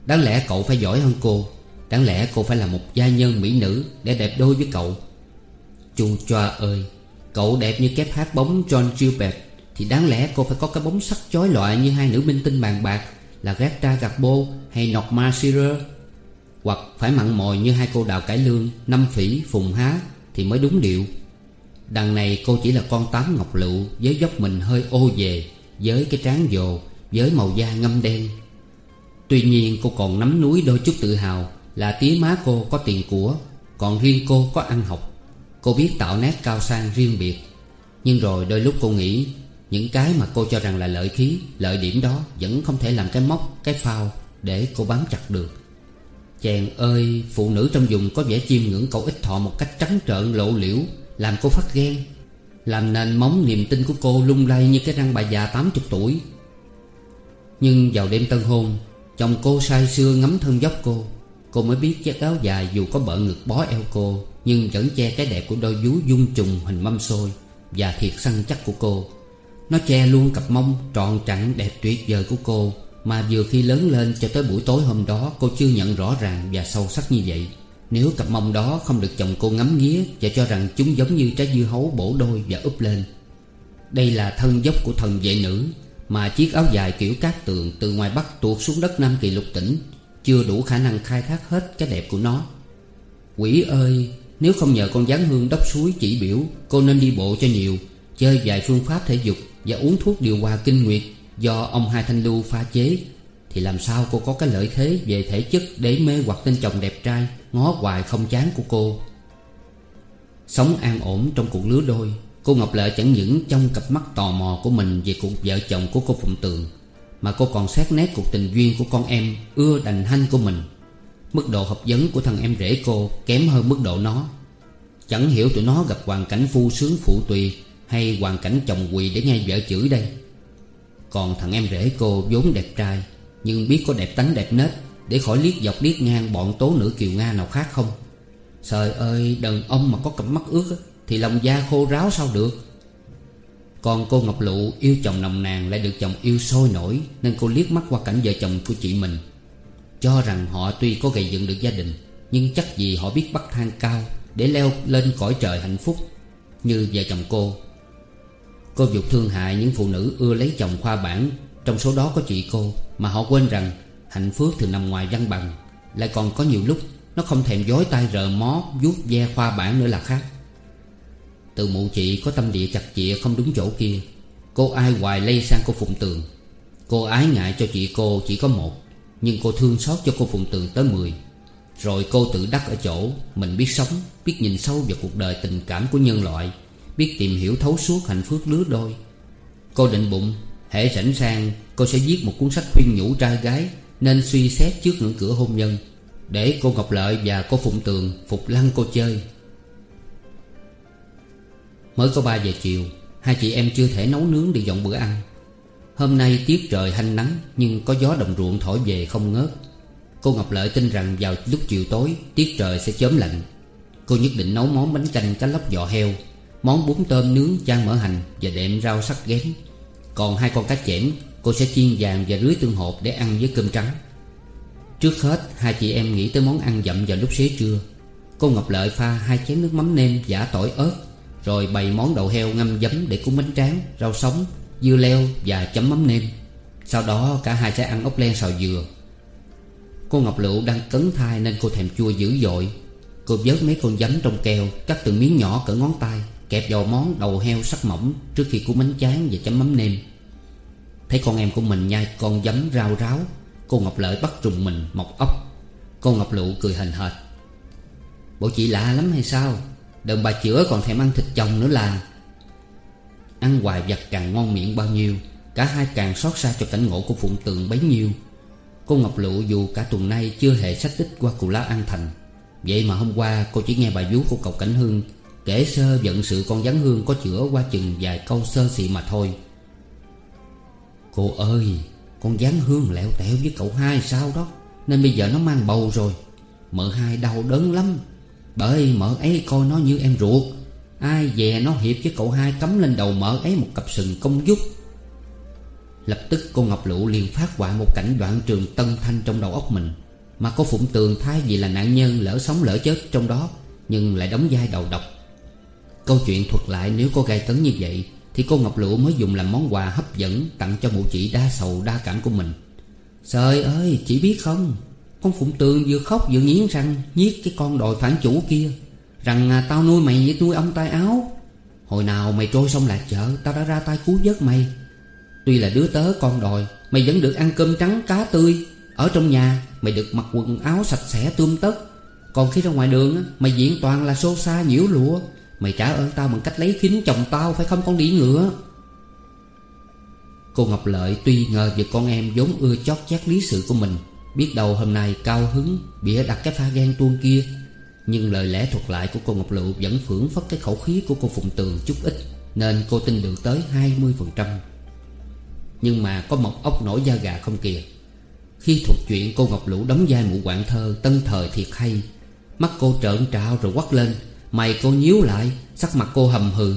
Đáng lẽ cậu phải giỏi hơn cô, Đáng lẽ cô phải là một gia nhân mỹ nữ Để đẹp đôi với cậu. Chu choa ơi, Cậu đẹp như kép hát bóng John Gilbert Thì đáng lẽ cô phải có cái bóng sắc chói loại Như hai nữ minh tinh bàn bạc Là Greta Garbo hay Norma Shearer. Hoặc phải mặn mòi như hai cô đào cải lương Năm phỉ, phùng há Thì mới đúng điệu. Đằng này cô chỉ là con tám ngọc lựu Với dốc mình hơi ô về Với cái trán dồ Với màu da ngâm đen. Tuy nhiên cô còn nắm núi đôi chút tự hào Là tía má cô có tiền của Còn riêng cô có ăn học. Cô biết tạo nét cao sang riêng biệt. Nhưng rồi đôi lúc cô nghĩ Những cái mà cô cho rằng là lợi khí Lợi điểm đó vẫn không thể làm cái móc Cái phao để cô bám chặt được. Chàng ơi, Phụ nữ trong vùng có vẻ chiêm ngưỡng cậu ích thọ Một cách trắng trợn, lộ liễu, Làm cô phát ghen. Làm nền móng niềm tin của cô lung lay Như cái răng bà già 80 tuổi. Nhưng vào đêm tân hôn, Chồng cô say sưa ngắm thân dốc cô. Cô mới biết chiếc áo dài dù có bợ ngực bó eo cô, Nhưng vẫn che cái đẹp của đôi vú dung trùng hình mâm xôi Và thiệt săn chắc của cô. Nó che luôn cặp mông tròn trắng đẹp tuyệt vời của cô. Mà vừa khi lớn lên cho tới buổi tối hôm đó, Cô chưa nhận rõ ràng và sâu sắc như vậy. Nếu cặp mông đó không được chồng cô ngắm nghía Và cho rằng chúng giống như trái dưa hấu bổ đôi và úp lên. Đây là thân dốc của thần vệ nữ, Mà chiếc áo dài kiểu cát tường từ ngoài Bắc tuột xuống đất Nam Kỳ lục tỉnh chưa đủ khả năng khai thác hết cái đẹp của nó. Quỷ ơi, Nếu không nhờ con gián hương đốc suối chỉ biểu, Cô nên đi bộ cho nhiều, Chơi vài phương pháp thể dục Và uống thuốc điều hòa kinh nguyệt. Do ông Hai Thanh Lưu pha chế, Thì làm sao cô có cái lợi thế về thể chất Để mê hoặc tên chồng đẹp trai, Ngó hoài không chán của cô? Sống an ổn trong cuộc lứa đôi, Cô Ngọc Lệ chẳng những trong cặp mắt tò mò của mình Về cuộc vợ chồng của cô Phụng Tường, mà cô còn xét nét cuộc tình duyên của con em Ưa đành hanh của mình. Mức độ hợp vấn của thằng em rể cô Kém hơn mức độ nó. Chẳng hiểu tụi nó gặp hoàn cảnh phu sướng phụ tùy Hay hoàn cảnh chồng quỳ để nghe vợ chửi đây. Còn thằng em rể cô vốn đẹp trai, Nhưng biết có đẹp tánh đẹp nết, Để khỏi liếc dọc liếc ngang bọn tố nữ kiều Nga nào khác không? Trời ơi, đàn ông mà có cặp mắt ướt Thì lòng da khô ráo sao được? Còn cô Ngọc Lụ yêu chồng nồng nàn Lại được chồng yêu sôi nổi, Nên cô liếc mắt qua cảnh vợ chồng của chị mình. Cho rằng họ tuy có gây dựng được gia đình, Nhưng chắc gì họ biết bắt thang cao Để leo lên cõi trời hạnh phúc Như vợ chồng cô. Cô dục thương hại những phụ nữ ưa lấy chồng khoa bản. Trong số đó có chị cô, Mà họ quên rằng hạnh phúc thường nằm ngoài văn bằng. Lại còn có nhiều lúc Nó không thèm dối tay rờ mó, vuốt ve khoa bản nữa là khác. Từ mụ chị có tâm địa chặt chịa không đúng chỗ kia, Cô ai hoài lây sang cô Phụng Tường. Cô ái ngại cho chị cô chỉ có một, Nhưng cô thương xót cho cô Phụng Tường tới mười. Rồi cô tự đắc ở chỗ Mình biết sống, Biết nhìn sâu vào cuộc đời tình cảm của nhân loại. Biết tìm hiểu thấu suốt hạnh phúc lứa đôi. Cô định bụng Hệ rảnh sang Cô sẽ viết một cuốn sách khuyên nhủ trai gái Nên suy xét trước ngưỡng cửa hôn nhân. Để cô Ngọc Lợi và cô Phụng Tường, Phục lăng cô chơi. Mới có 3 giờ chiều, Hai chị em chưa thể nấu nướng để dọn bữa ăn. Hôm nay tiết trời hanh nắng, Nhưng có gió đồng ruộng thổi về không ngớt. Cô Ngọc Lợi tin rằng vào lúc chiều tối, Tiết trời sẽ chớm lạnh. Cô nhất định nấu món bánh canh cá lóc giò heo. Món bún tôm nướng chan mỡ hành Và đệm rau sắc ghém. Còn hai con cá chẽm Cô sẽ chiên vàng và rưới tương hộp để ăn với cơm trắng. Trước hết hai chị em nghĩ tới món ăn dặm vào lúc xế trưa. Cô Ngọc Lợi pha hai chén nước mắm nêm giả tỏi ớt rồi bày món đậu heo ngâm giấm để cúng bánh tráng Rau sống, dưa leo và chấm mắm nêm. Sau đó cả hai sẽ ăn ốc len xào dừa. Cô Ngọc Lựu đang cấn thai nên cô thèm chua dữ dội. Cô vớt mấy con giấm trong keo Cắt từng miếng nhỏ cỡ ngón tay. Kẹp vào món đầu heo sắc mỏng Trước khi cuốn bánh tráng và chấm mắm nêm. Thấy con em của mình nhai con giấm rau ráo, Cô Ngọc Lợi bắt trùng mình mọc ốc. Cô Ngọc lụ cười hình hệt. Bộ chị lạ lắm hay sao? Đừng bà chữa còn thèm ăn thịt chồng nữa là. Ăn hoài vật càng ngon miệng bao nhiêu, Cả hai càng xót xa cho cảnh ngộ của Phụng Tường bấy nhiêu. Cô Ngọc Lụ dù cả tuần nay chưa hề sách tích qua cù lá An Thành, Vậy mà hôm qua cô chỉ nghe bà vú của cậu Cảnh Hương Kể sơ giận sự con rắn hương có chữa qua chừng vài câu sơ xị mà thôi. Cô ơi, Con rắn hương lẹo tẹo với cậu hai sao đó, Nên bây giờ nó mang bầu rồi. Mợ hai đau đớn lắm, bởi mợ ấy coi nó như em ruột. Ai dè nó hiệp với cậu hai cắm lên đầu mợ ấy một cặp sừng công dúc Lập tức cô Ngọc Lụ liền phát họa một cảnh đoạn trường Tân Thanh trong đầu óc mình, Mà cô Phụng Tường thay vì là nạn nhân lỡ sống lỡ chết trong đó, Nhưng lại đóng vai đầu độc. Câu chuyện thuật lại nếu có gai cấn như vậy Thì cô Ngọc lụa mới dùng làm món quà hấp dẫn Tặng cho mụ chị đa sầu đa cảm của mình. Trời ơi chị biết không? Con Phụng Tường vừa khóc vừa nghiến răng Nhiết cái con đòi phản chủ kia Rằng à, tao nuôi mày như nuôi ông tay áo. Hồi nào mày trôi sông lạc chợ Tao đã ra tay cứu vớt mày. Tuy là đứa tớ con đòi Mày vẫn được ăn cơm trắng cá tươi. Ở trong nhà mày được mặc quần áo sạch sẽ tươm tất. Còn khi ra ngoài đường Mày diện toàn là xô xa nhiễu lụa. Mày trả ơn tao bằng cách lấy khính chồng tao, Phải không con đĩ ngựa? Cô Ngọc Lợi tuy ngờ về con em vốn ưa chót chát lý sự của mình, Biết đầu hôm nay cao hứng Bịa đặt cái pha ghen tuôn kia. Nhưng lời lẽ thuật lại của cô Ngọc Lựu Vẫn phưởng phất cái khẩu khí của cô Phụng Tường chút ít, Nên cô tin được tới 20% Nhưng mà có một ốc nổi da gà không kìa. Khi thuật chuyện cô Ngọc Lũ đóng vai mụ quạng thơ Tân thời thiệt hay, Mắt cô trợn trạo rồi quắt lên. Mày cô nhíu lại, Sắc mặt cô hầm hừ.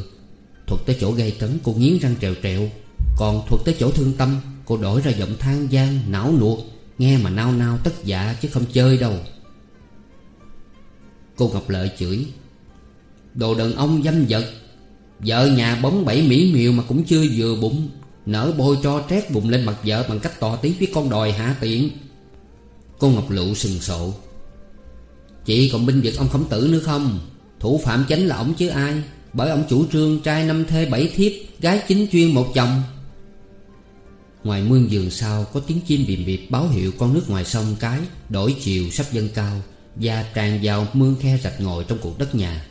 Thuật tới chỗ gây cấn, cô nghiến răng trèo trèo. Còn thuật tới chỗ thương tâm, Cô đổi ra giọng than gian, não nuột, Nghe mà nao nao tất dạ chứ không chơi đâu. Cô Ngọc Lợi chửi. Đồ đàn ông dâm vật Vợ nhà bóng bẫy mỹ miều mà cũng chưa vừa bụng, Nở bôi cho trét bụng lên mặt vợ Bằng cách tò tí với con đòi hạ tiện. Cô Ngọc Lụ sừng sộ. Chị còn binh vực ông khổng tử nữa không? Thủ phạm chính là ông chứ ai? Bởi ông chủ trương trai năm thê bảy thiếp, Gái chính chuyên một chồng. Ngoài mương giường sau có tiếng chim bìm bịp báo hiệu con nước ngoài sông cái Đổi chiều sắp dâng cao Và tràn vào mương khe rạch ngồi trong cuộc đất nhà.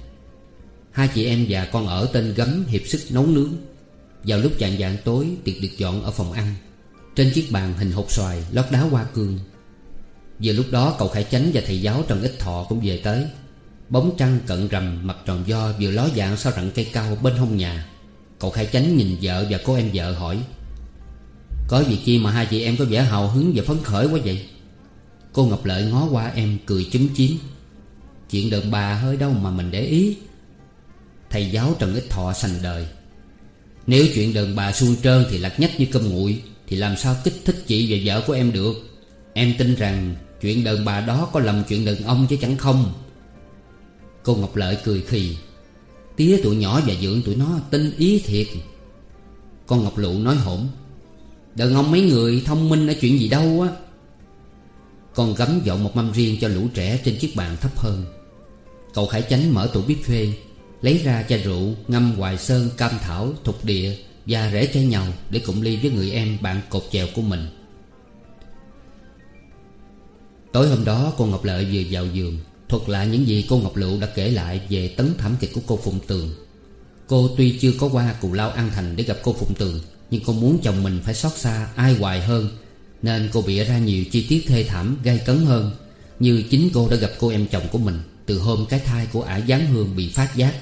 Hai chị em và con ở tên gấm hiệp sức nấu nướng. Vào lúc chạng vạng tối, tiệc được dọn ở phòng ăn. Trên chiếc bàn hình hột xoài lót đá hoa cương. Vừa lúc đó, cậu Khải Chánh và thầy giáo Trần Ích Thọ cũng về tới. Bóng trăng cận rằm, mặt tròn do vừa ló dạng sau rặng cây cao bên hông nhà. Cậu khai Chánh nhìn vợ và cô em vợ hỏi, có việc chi mà hai chị em có vẻ hào hứng và phấn khởi quá vậy? Cô Ngọc Lợi ngó qua em cười chúm chím, Chuyện đợt bà hơi đâu mà mình để ý. Thầy giáo Trần Ích Thọ sành đời. Nếu chuyện đờn bà suôn trơn thì lạc nhách như cơm nguội, Thì làm sao kích thích chị và vợ của em được? Em tin rằng chuyện đờn bà đó có lầm chuyện đàn ông chứ chẳng không. Cô Ngọc Lợi cười khì. Tía tụi nhỏ và dưỡng tụi nó tinh ý thiệt. Con Ngọc Lụ nói hổn Đàn ông mấy người thông minh ở chuyện gì đâu á. Con gấm dọn một mâm riêng cho lũ trẻ trên chiếc bàn thấp hơn. Cậu Khải Chánh mở tủ bếp phê, Lấy ra chai rượu ngâm hoài sơn, cam thảo, thục địa Và rễ chai nhầu để cùng ly với người em bạn cột chèo của mình. Tối hôm đó, cô Ngọc Lợi vừa vào giường. Thuật lại những gì cô Ngọc Lựu đã kể lại về tấn thảm kịch của cô Phụng Tường. Cô tuy chưa có qua cù lao An Thành để gặp cô Phụng Tường, Nhưng cô muốn chồng mình phải xót xa, ai hoài hơn, Nên cô bịa ra nhiều chi tiết thê thảm gây cấn hơn, Như chính cô đã gặp cô em chồng của mình Từ hôm cái thai của ả gián hương bị phát giác.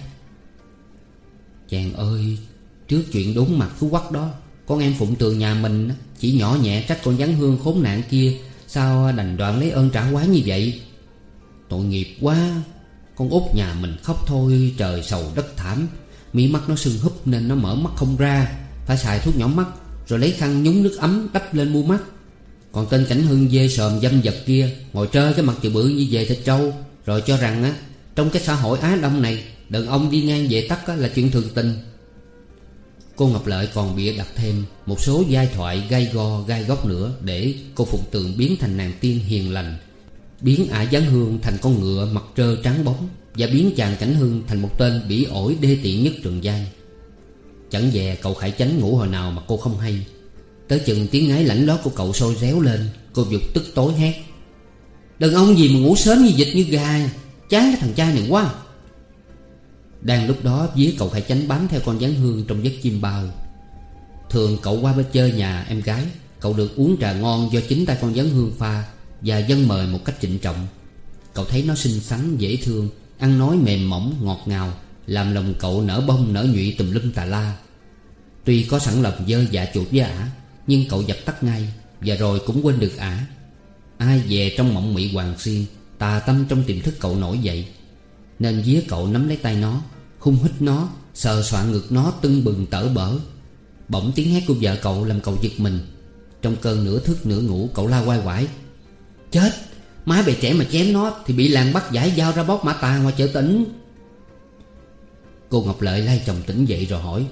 Chàng ơi, Trước chuyện đốn mặt phú quắc đó, Con em Phụng Tường nhà mình Chỉ nhỏ nhẹ trách con gián hương khốn nạn kia, Sao đành đoạn lấy ơn trả quá như vậy? Tội nghiệp quá. Con út nhà mình khóc thôi, Trời sầu đất thảm. Mí mắt nó sưng húp nên nó mở mắt không ra. Phải xài thuốc nhỏ mắt, Rồi lấy khăn nhúng nước ấm đắp lên mu mắt. Còn tên cảnh hưng dê sòm dâm vật kia, Ngồi trơ cái mặt chữ bự như về thịt trâu. Rồi cho rằng á, Trong cái xã hội Á Đông này, Đàn ông đi ngang về tắt là chuyện thường tình. Cô Ngọc Lợi còn bịa đặt thêm Một số giai thoại gai go, gai góc nữa Để cô Phụng Tường biến thành nàng tiên hiền lành. Biến ả gián hương thành con ngựa mặt trơ trắng bóng Và biến chàng cảnh hương thành một tên bỉ ổi đê tiện nhất trường giang. Chẳng dè cậu Khải Chánh ngủ hồi nào mà cô không hay. Tới chừng tiếng ngái lãnh lót của cậu sôi réo lên, Cô dục tức tối hét. Đàn ông gì mà ngủ sớm như dịch như gà, Chán cái thằng trai này quá. Đang lúc đó, vía cậu Khải Chánh bám theo con gián hương trong giấc chim bao. Thường cậu qua bên chơi nhà em gái, Cậu được uống trà ngon do chính tay con gián hương pha và dân mời một cách trịnh trọng. Cậu thấy nó xinh xắn, dễ thương, Ăn nói mềm mỏng, ngọt ngào, Làm lòng cậu nở bông, nở nhụy tùm lum tà la. Tuy có sẵn lòng dơ dạ chuột với ả, Nhưng cậu dập tắt ngay, Và rồi cũng quên được ả. Ai về trong mộng mị hoàng xuyên, Tà tâm trong tiềm thức cậu nổi dậy. Nên vía cậu nắm lấy tay nó, Hung hít nó, Sờ soạn ngực nó tưng bừng tở bở. Bỗng tiếng hét của vợ cậu làm cậu giật mình. Trong cơn nửa thức nửa ngủ, cậu la quay quải Chết. Má bề trẻ mà chém nó Thì bị làng bắt giải giao ra bóc mã tà ngoài chợ tỉnh. Cô Ngọc Lợi lai chồng tỉnh dậy rồi hỏi,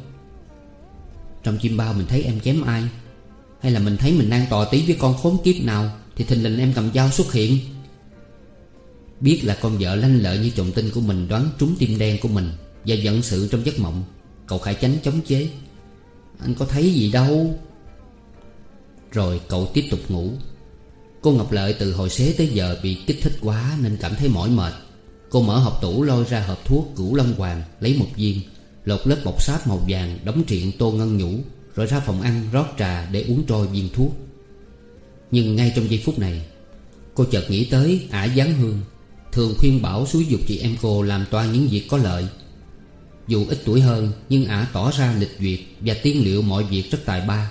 Trong chim bao mình thấy em chém ai? Hay là mình thấy mình đang tò tí với con khốn kiếp nào Thì thình lình em cầm dao xuất hiện? Biết là con vợ lanh lợi như chồng tin của mình Đoán trúng tim đen của mình Và giận sự trong giấc mộng, Cậu Khải Chánh chống chế. Anh có thấy gì đâu. Rồi cậu tiếp tục ngủ. Cô Ngọc Lợi từ hồi xế tới giờ Bị kích thích quá nên cảm thấy mỏi mệt. Cô mở hộp tủ lôi ra hộp thuốc cửu long hoàng, Lấy một viên, Lột lớp bọc sáp màu vàng Đóng triện tô ngân nhũ, Rồi ra phòng ăn rót trà để uống trôi viên thuốc. Nhưng ngay trong giây phút này, Cô chợt nghĩ tới ả gián hương, Thường khuyên bảo xúi dục chị em cô Làm toan những việc có lợi. Dù ít tuổi hơn, Nhưng ả tỏ ra lịch duyệt Và tiên liệu mọi việc rất tài ba,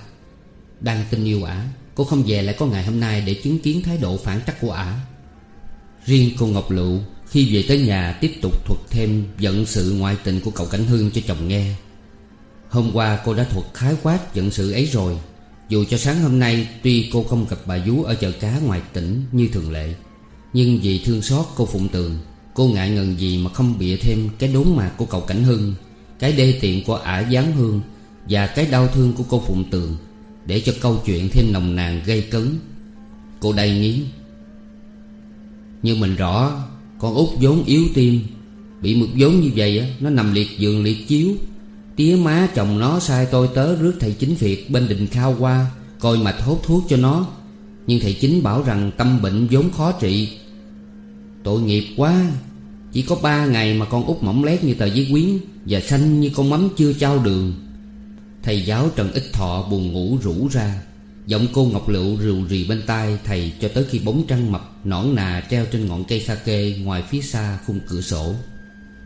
Đang tin yêu ả. Cô không về lại có ngày hôm nay Để chứng kiến thái độ phản trắc của ả. Riêng cô Ngọc Lựu, Khi về tới nhà, tiếp tục thuật thêm Giận sự ngoại tình của cậu Cảnh Hương cho chồng nghe. Hôm qua cô đã thuật khái quát giận sự ấy rồi. Dù cho sáng hôm nay, Tuy cô không gặp bà vú ở chợ cá ngoài tỉnh như thường lệ, Nhưng vì thương xót cô Phụng Tường, Cô ngại ngần gì mà không bịa thêm Cái đốn mạc của cậu Cảnh Hưng Cái đê tiện của ả Giáng Hương Và cái đau thương của cô Phụng Tường. Để cho câu chuyện thêm nồng nàn gây cấn. Cô đầy nghiến Như mình rõ, Con út vốn yếu tim. Bị mực vốn như vậy á, Nó nằm liệt giường liệt chiếu. Tía má chồng nó sai tôi tớ rước thầy chính Việt bên đình khao qua Coi mà hốt thuốc cho nó. Nhưng thầy chính bảo rằng tâm bệnh vốn khó trị. Tội nghiệp quá. Chỉ có ba ngày mà con út mỏng lét như tờ giấy quyến Và xanh như con mắm chưa trao đường. Thầy giáo Trần Ích Thọ buồn ngủ rủ ra. Giọng cô Ngọc Lựu rượu rì bên tai thầy Cho tới khi bóng trăng mập nõn nà treo trên ngọn cây sa kê Ngoài phía xa khung cửa sổ.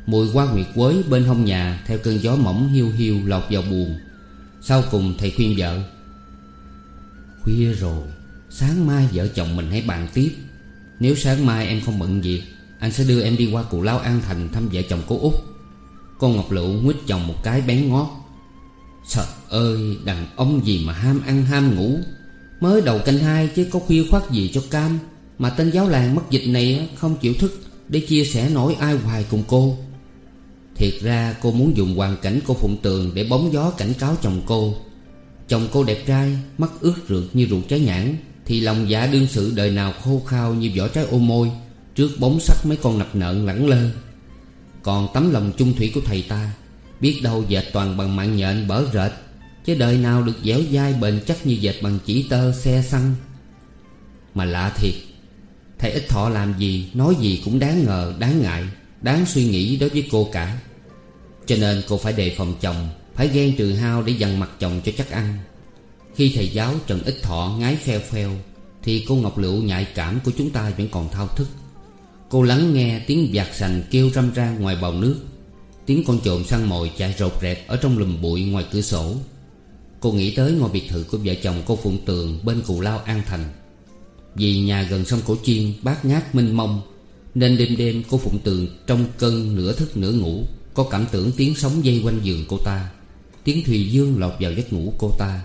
Mùi hoa nguyệt quế bên hông nhà Theo cơn gió mỏng hiu hiu lọt vào buồn Sau cùng thầy khuyên vợ, Khuya rồi, Sáng mai vợ chồng mình hãy bàn tiếp. Nếu sáng mai em không bận việc, Anh sẽ đưa em đi qua cụ lao An Thành Thăm vợ chồng cô út. Con Ngọc Lựu nguyết chồng một cái bén ngót. Trời ơi, đàn ông gì mà ham ăn ham ngủ. Mới đầu canh hai chứ có khuya khoát gì cho cam. Mà tên giáo làng mất dịch này không chịu thức Để chia sẻ nỗi ai hoài cùng cô. Thiệt ra cô muốn dùng hoàn cảnh cô Phụng Tường Để bóng gió cảnh cáo chồng cô. Chồng cô đẹp trai, Mắt ướt rượt như ruột trái nhãn, Thì lòng dạ đương sự đời nào khô khao Như vỏ trái ô môi, Trước bóng sắc mấy con nập nợn lẳng lơ. Còn tấm lòng chung thủy của thầy ta Biết đâu dệt toàn bằng mạng nhện bở rệt, Chứ đời nào được dẻo dai bền chắc như dệt bằng chỉ tơ xe xăng. Mà lạ thiệt, Thầy ít thọ làm gì, Nói gì cũng đáng ngờ, đáng ngại, Đáng suy nghĩ đối với cô cả. Cho nên cô phải đề phòng chồng, Phải ghen trừ hao để dằn mặt chồng cho chắc ăn. Khi thầy giáo Trần Ích Thọ ngái pheo pheo, Thì cô Ngọc Lựu nhạy cảm của chúng ta vẫn còn thao thức. Cô lắng nghe tiếng vạc sành kêu râm ra ngoài bầu nước. Tiếng con trộm săn mồi chạy rột rẹt Ở trong lùm bụi ngoài cửa sổ. Cô nghĩ tới ngôi biệt thự của vợ chồng cô Phụng Tường Bên cù lao An Thành. Vì nhà gần sông Cổ Chiên, Bát ngát minh mông, Nên đêm đêm cô Phụng Tường Trong cơn nửa thức nửa ngủ, Có cảm tưởng tiếng sóng dây quanh giường cô ta, Tiếng Thùy Dương lọt vào giấc ngủ cô ta.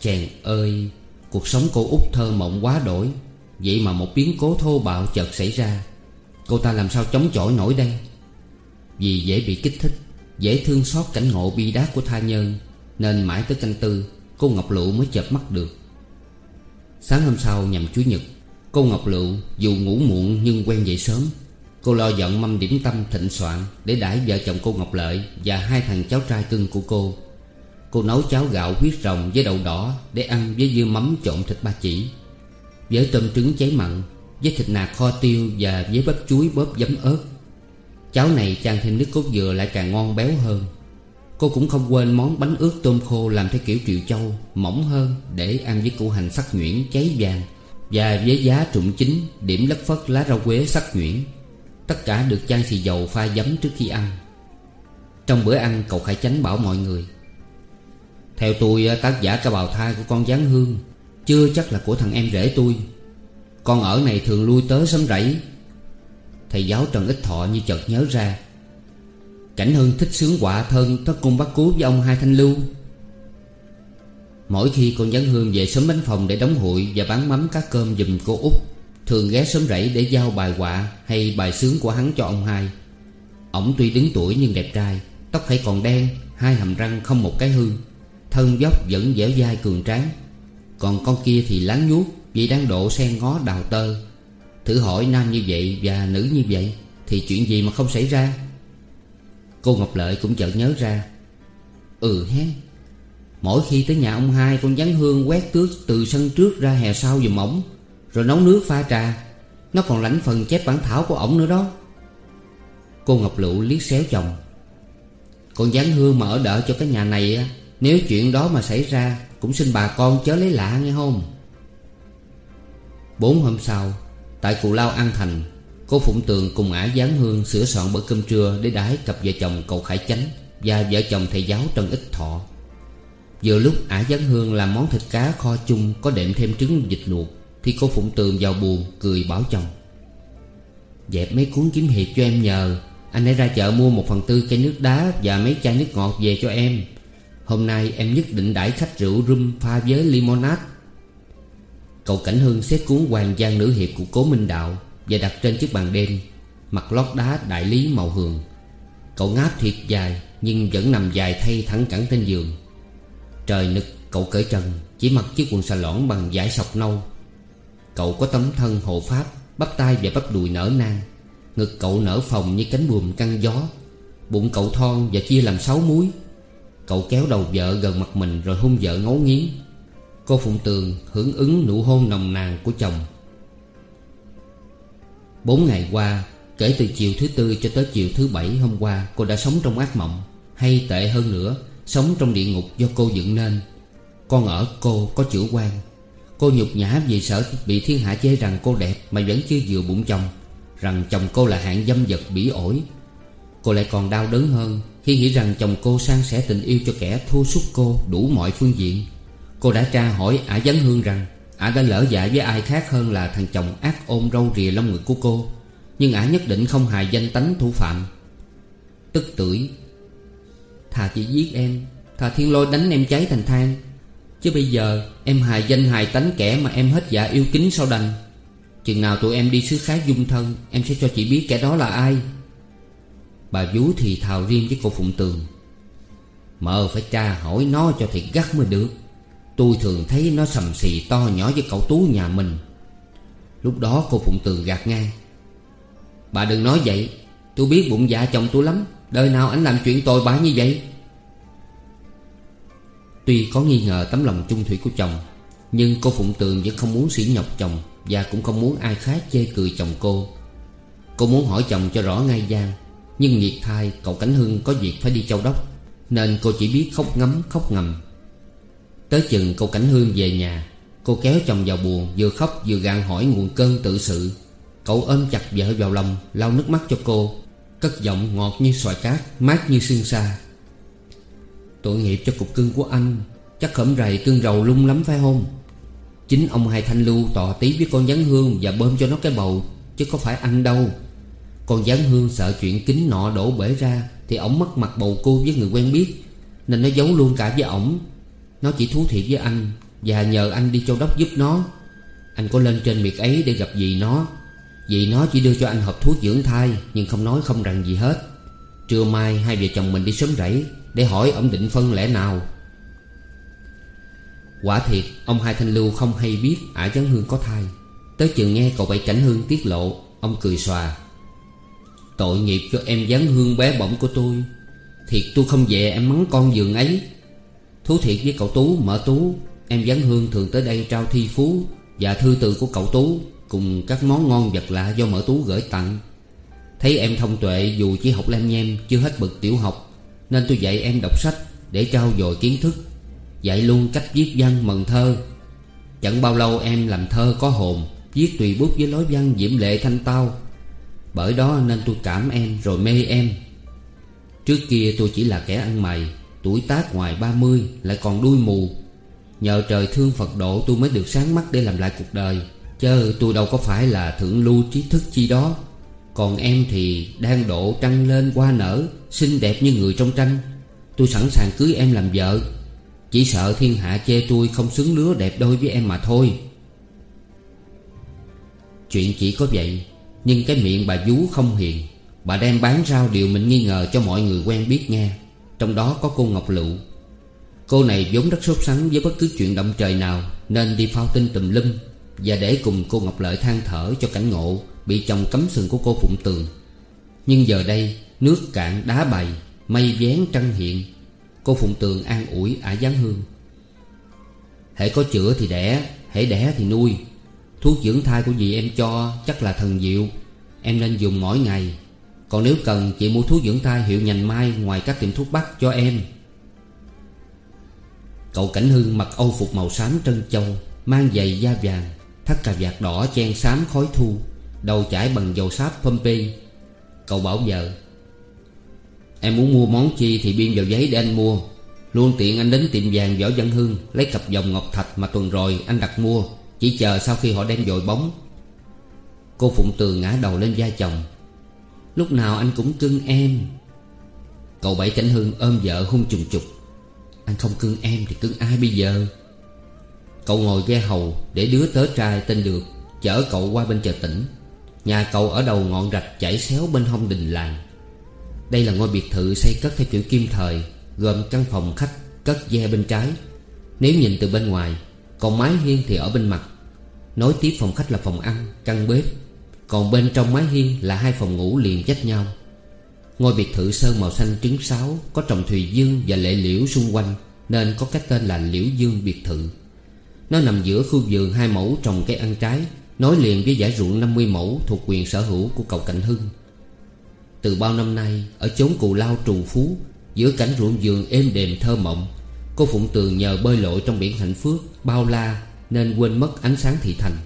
Chàng ơi, Cuộc sống cô út thơ mộng quá đổi, Vậy mà một biến cố thô bạo chợt xảy ra. Cô ta làm sao chống chọi nổi đây? Vì dễ bị kích thích, Dễ thương xót cảnh ngộ bi đát của tha nhân, Nên mãi tới canh tư, Cô Ngọc Lụ mới chợp mắt được. Sáng hôm sau nhằm Chủ nhật, Cô Ngọc Lựu dù ngủ muộn nhưng quen dậy sớm. Cô lo dọn mâm điểm tâm thịnh soạn Để đãi vợ chồng cô Ngọc Lợi Và hai thằng cháu trai cưng của cô. Cô nấu cháo gạo huyết rồng với đậu đỏ Để ăn với dưa mắm trộn thịt ba chỉ. Với tôm trứng cháy mặn, Với thịt nạc kho tiêu Và với bắp chuối bóp giấm ớt Cháo này chan thêm nước cốt dừa lại càng ngon béo hơn. Cô cũng không quên món bánh ướt tôm khô Làm theo kiểu triệu châu, Mỏng hơn để ăn với củ hành sắc nhuyễn cháy vàng Và với giá trụng chín, Điểm lất phất lá rau quế sắc nhuyễn. Tất cả được chan xì dầu pha giấm trước khi ăn. Trong bữa ăn, cậu Khải Chánh bảo mọi người, Theo tôi tác giả cả bào thai của con Giáng Hương Chưa chắc là của thằng em rể tôi. Con ở này thường lui tới sớm rẫy Thầy giáo Trần Ích Thọ như chợt nhớ ra. Cảnh Hưng thích sướng quả thân, thất cung bắt cú với ông Hai Thanh Lưu. Mỗi khi con dẫn Hương về sớm bánh phòng để đóng hội Và bán mắm cá cơm dùm cô út, Thường ghé sớm rẫy để giao bài họa Hay bài sướng của hắn cho ông hai. Ổng tuy đứng tuổi nhưng đẹp trai, Tóc hãy còn đen, Hai hàm răng không một cái hư, Thân dốc vẫn dẻo dai cường tráng. Còn con kia thì láng nhuốc Vì đang độ sen ngó đào tơ Thử hỏi nam như vậy và nữ như vậy Thì chuyện gì mà không xảy ra? Cô Ngọc Lợi cũng chợt nhớ ra. Ừ hé, Mỗi khi tới nhà ông hai, Con dán hương quét tước từ sân trước ra hè sau giùm ổng Rồi nấu nước pha trà. Nó còn lãnh phần chép bản thảo của ổng nữa đó. Cô Ngọc Lụ liếc xéo chồng. Con dán hương mà ở đợi cho cái nhà này Nếu chuyện đó mà xảy ra, Cũng xin bà con chớ lấy lạ nghe không? Bốn hôm sau Tại cụ lao An Thành, Cô Phụng Tường cùng ả Giáng Hương sửa soạn bữa cơm trưa Để đái cặp vợ chồng cậu Khải Chánh Và vợ chồng thầy giáo Trần Ích Thọ. Vừa lúc ả Giáng Hương làm món thịt cá kho chung Có đệm thêm trứng vịt luộc, Thì cô Phụng Tường vào buồn cười bảo chồng. Dẹp mấy cuốn kiếm hiệp cho em nhờ, Anh hãy ra chợ mua một phần tư cây nước đá Và mấy chai nước ngọt về cho em. Hôm nay em nhất định đãi khách rượu rum pha với limonade. Cậu Cảnh Hưng xếp cuốn Hoàng Giang Nữ Hiệp của Cố Minh Đạo Và đặt trên chiếc bàn đen Mặt lót đá đại lý màu hường. Cậu ngáp thiệt dài, Nhưng vẫn nằm dài thay thẳng cẳng trên giường. Trời nực, cậu cởi trần, Chỉ mặc chiếc quần xà lõn bằng vải sọc nâu. Cậu có tấm thân hộ pháp, Bắp tay và bắp đùi nở nang. Ngực cậu nở phòng như cánh buồm căng gió. Bụng cậu thon và chia làm sáu múi. Cậu kéo đầu vợ gần mặt mình Rồi hôn vợ ngấu nghiến. Cô Phụng Tường hưởng ứng nụ hôn nồng nàn của chồng. Bốn ngày qua, Kể từ chiều thứ tư cho tới chiều thứ bảy hôm qua, Cô đã sống trong ác mộng, Hay tệ hơn nữa, Sống trong địa ngục do cô dựng nên. Con ở cô có chữa quan. Cô nhục nhã vì sợ bị thiên hạ chê rằng cô đẹp Mà vẫn chưa vừa bụng chồng, Rằng chồng cô là hạng dâm vật bỉ ổi. Cô lại còn đau đớn hơn Khi nghĩ rằng chồng cô sang sẻ tình yêu cho kẻ thua sút cô đủ mọi phương diện. Cô đã tra hỏi ả Dấn Hương rằng Ả đã lỡ dạ với ai khác hơn là thằng chồng ác ôn râu rìa lông ngực của cô, Nhưng ả nhất định không hài danh tánh thủ phạm. Tức tưởi Thà chỉ giết em Thà thiên lôi đánh em cháy thành than, Chứ bây giờ em hài danh hài tánh kẻ mà em hết dạ yêu kính sau đành. Chừng nào tụi em đi xứ khác dung thân, Em sẽ cho chị biết kẻ đó là ai. Bà vú thì thào riêng với cô Phụng Tường. Mờ phải tra hỏi nó cho thiệt gắt mới được. Tôi thường thấy nó sầm xì to nhỏ với cậu Tú nhà mình. Lúc đó cô Phụng Tường gạt ngang. Bà đừng nói vậy, Tôi biết bụng dạ chồng tôi lắm, Đời nào anh làm chuyện tồi bại như vậy? Tuy có nghi ngờ tấm lòng trung thủy của chồng, Nhưng cô Phụng Tường vẫn không muốn sỉ nhọc chồng Và cũng không muốn ai khác chê cười chồng cô. Cô muốn hỏi chồng cho rõ ngay gian, Nhưng nhiệt thai, cậu Cảnh Hưng có việc phải đi châu đốc, Nên cô chỉ biết khóc ngấm, khóc ngầm. Tới chừng cô Cảnh Hương về nhà, Cô kéo chồng vào buồn, Vừa khóc vừa gạn hỏi nguồn cơn tự sự. Cậu ôm chặt vợ vào lòng, lau nước mắt cho cô. Cất giọng ngọt như xoài cát, Mát như sương sa. Tội nghiệp cho cục cưng của anh, Chắc khẩm rầy cưng rầu lung lắm phải không? Chính ông hai thanh lưu tỏ tí với con gián hương Và bơm cho nó cái bầu, Chứ có phải anh đâu. Con gián hương sợ chuyện kính nọ đổ bể ra, Thì ổng mất mặt bầu cô với người quen biết, Nên nó giấu luôn cả với ổng. Nó chỉ thú thiệt với anh Và nhờ anh đi châu đốc giúp nó. Anh có lên trên miệt ấy để gặp dì nó. Dì nó chỉ đưa cho anh hộp thuốc dưỡng thai, Nhưng không nói không rằng gì hết. Trưa mai hai vợ chồng mình đi sớm rẫy Để hỏi ông định phân lẽ nào. Quả thiệt, Ông Hai Thanh Lưu không hay biết Ả Giáng Hương có thai. Tới chừng nghe cậu Bảy Cảnh Hương tiết lộ, Ông cười xòa. Tội nghiệp cho em Giáng Hương bé bỏng của tôi. Thiệt tôi không về em mắng con giường ấy. Thú thiệt với cậu Tú, mở Tú. Em Giáng Hương thường tới đây trao thi phú Và thư từ của cậu Tú, Cùng các món ngon vật lạ do mở Tú gửi tặng. Thấy em thông tuệ, dù chỉ học lem nhem, Chưa hết bậc tiểu học, Nên tôi dạy em đọc sách Để trao dồi kiến thức, Dạy luôn cách viết văn mần thơ. Chẳng bao lâu em làm thơ có hồn, Viết tùy bút với lối văn diễm lệ thanh tao. Bởi đó nên tôi cảm em, rồi mê em. Trước kia tôi chỉ là kẻ ăn mày Tuổi tác ngoài 30 lại còn đuôi mù. Nhờ trời thương Phật độ, tôi mới được sáng mắt để làm lại cuộc đời. Chớ, tôi đâu có phải là thượng lưu trí thức chi đó. Còn em thì đang độ trăng lên qua nở, Xinh đẹp như người trong tranh. Tôi sẵn sàng cưới em làm vợ. Chỉ sợ thiên hạ chê tôi không xứng lứa đẹp đôi với em mà thôi. Chuyện chỉ có vậy, Nhưng cái miệng bà vú không hiền. Bà đem bán rau điều mình nghi ngờ cho mọi người quen biết nghe. Trong đó có cô Ngọc Lụ Cô này vốn rất sốt sắng với bất cứ chuyện động trời nào, Nên đi phao tin tùm lum Và để cùng cô Ngọc Lợi than thở cho cảnh ngộ Bị chồng cấm sừng của cô Phụng Tường. Nhưng giờ đây, Nước cạn đá bày, Mây vén trăng hiện, Cô Phụng Tường an ủi ả giáng hương. Hãy có chữa thì đẻ Hãy đẻ thì nuôi. Thuốc dưỡng thai của dì em cho chắc là thần diệu, Em nên dùng mỗi ngày còn nếu cần, chị mua thuốc dưỡng thai hiệu nhành mai Ngoài các tiệm thuốc bắc cho em. Cậu Cảnh Hưng mặc âu phục màu xám trân châu, Mang giày da vàng, Thắt cà vạt đỏ chen xám khói thu, Đầu chải bằng dầu sáp Pompey Cậu bảo vợ, Em muốn mua món chi thì biên vào giấy để anh mua. Luôn tiện anh đến tiệm vàng Võ Văn Hương Lấy cặp vòng ngọc thạch mà tuần rồi anh đặt mua, Chỉ chờ sau khi họ đem dội bóng. Cô Phụng Tường ngã đầu lên vai chồng. Lúc nào anh cũng cưng em. Cậu Bảy Cảnh Hương ôm vợ hung trùng trục. Anh không cưng em thì cưng ai bây giờ? Cậu ngồi ghe hầu Để đứa tớ trai tên được Chở cậu qua bên chợ tỉnh. Nhà cậu ở đầu ngọn rạch chảy xéo bên hông đình làng. Đây là ngôi biệt thự xây cất theo kiểu kim thời Gồm căn phòng khách cất ve bên trái. Nếu nhìn từ bên ngoài Còn mái hiên thì ở bên mặt. Nối tiếp phòng khách là phòng ăn, căn bếp còn bên trong mái hiên là hai phòng ngủ liền dách nhau. Ngôi biệt thự sơn màu xanh trứng sáo, Có trồng thùy dương và lệ liễu xung quanh, Nên có cái tên là Liễu Dương biệt thự. Nó nằm giữa khu vườn hai mẫu trồng cây ăn trái, Nối liền với giải ruộng 50 mẫu Thuộc quyền sở hữu của cậu Cảnh Hưng. Từ bao năm nay, Ở chốn cù lao trù phú, Giữa cảnh ruộng vườn êm đềm thơ mộng, Cô Phụng Tường nhờ bơi lội trong biển hạnh phước, Bao la nên quên mất ánh sáng thị thành.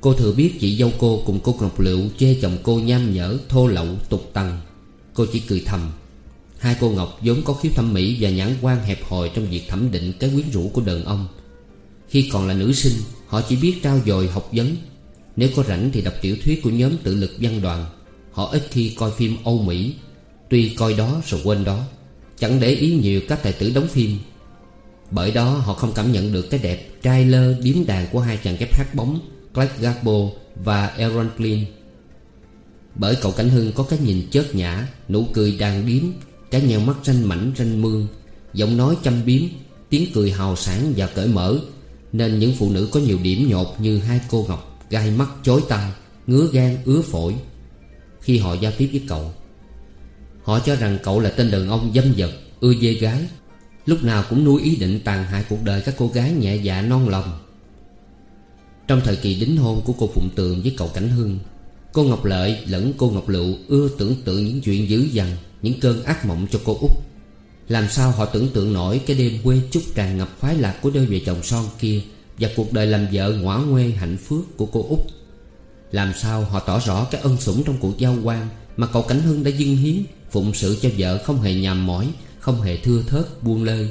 Cô thừa biết chị dâu cô cùng cô Ngọc Liệu Chê chồng cô nham nhở, thô lậu, tục tằng. Cô chỉ cười thầm. Hai cô Ngọc vốn có khiếu thẩm mỹ Và nhãn quan hẹp hòi trong việc thẩm định Cái quyến rũ của đàn ông. Khi còn là nữ sinh Họ chỉ biết trao dồi học vấn. Nếu có rảnh thì đọc tiểu thuyết của nhóm tự lực văn đoàn. Họ ít khi coi phim Âu Mỹ. Tuy coi đó rồi quên đó. Chẳng để ý nhiều các tài tử đóng phim. Bởi đó họ không cảm nhận được cái đẹp trai lơ điếm đàn của hai chàng kép hát bóng. Clark Gable và Aaron Flynn Bởi cậu Cảnh Hưng có cái nhìn chớt nhã, Nụ cười đàn điếm, Cái nheo mắt ranh mảnh ranh mương, Giọng nói chăm biếm, Tiếng cười hào sảng và cởi mở, Nên những phụ nữ có nhiều điểm nhột như hai cô Ngọc Gai mắt chối tai, Ngứa gan, ứa phổi. Khi họ giao tiếp với cậu, Họ cho rằng cậu là tên đàn ông dâm dật, Ưa dê gái. Lúc nào cũng nuôi ý định tàn hại cuộc đời các cô gái nhẹ dạ non lòng. Trong thời kỳ đính hôn của cô Phụng Tường với cậu Cảnh hương, Cô Ngọc Lợi lẫn cô Ngọc Lựu ưa tưởng tượng những chuyện dữ dằn Những cơn ác mộng cho cô út. Làm sao họ tưởng tượng nổi cái đêm quê trúc tràn ngập khoái lạc của đôi vợ chồng son kia Và cuộc đời làm vợ ngõa nguê hạnh phúc của cô út? Làm sao họ tỏ rõ cái ân sủng trong cuộc giao quan Mà cậu Cảnh Hưng đã dâng hiến Phụng sự cho vợ không hề nhàm mỏi Không hề thưa thớt buông lơi?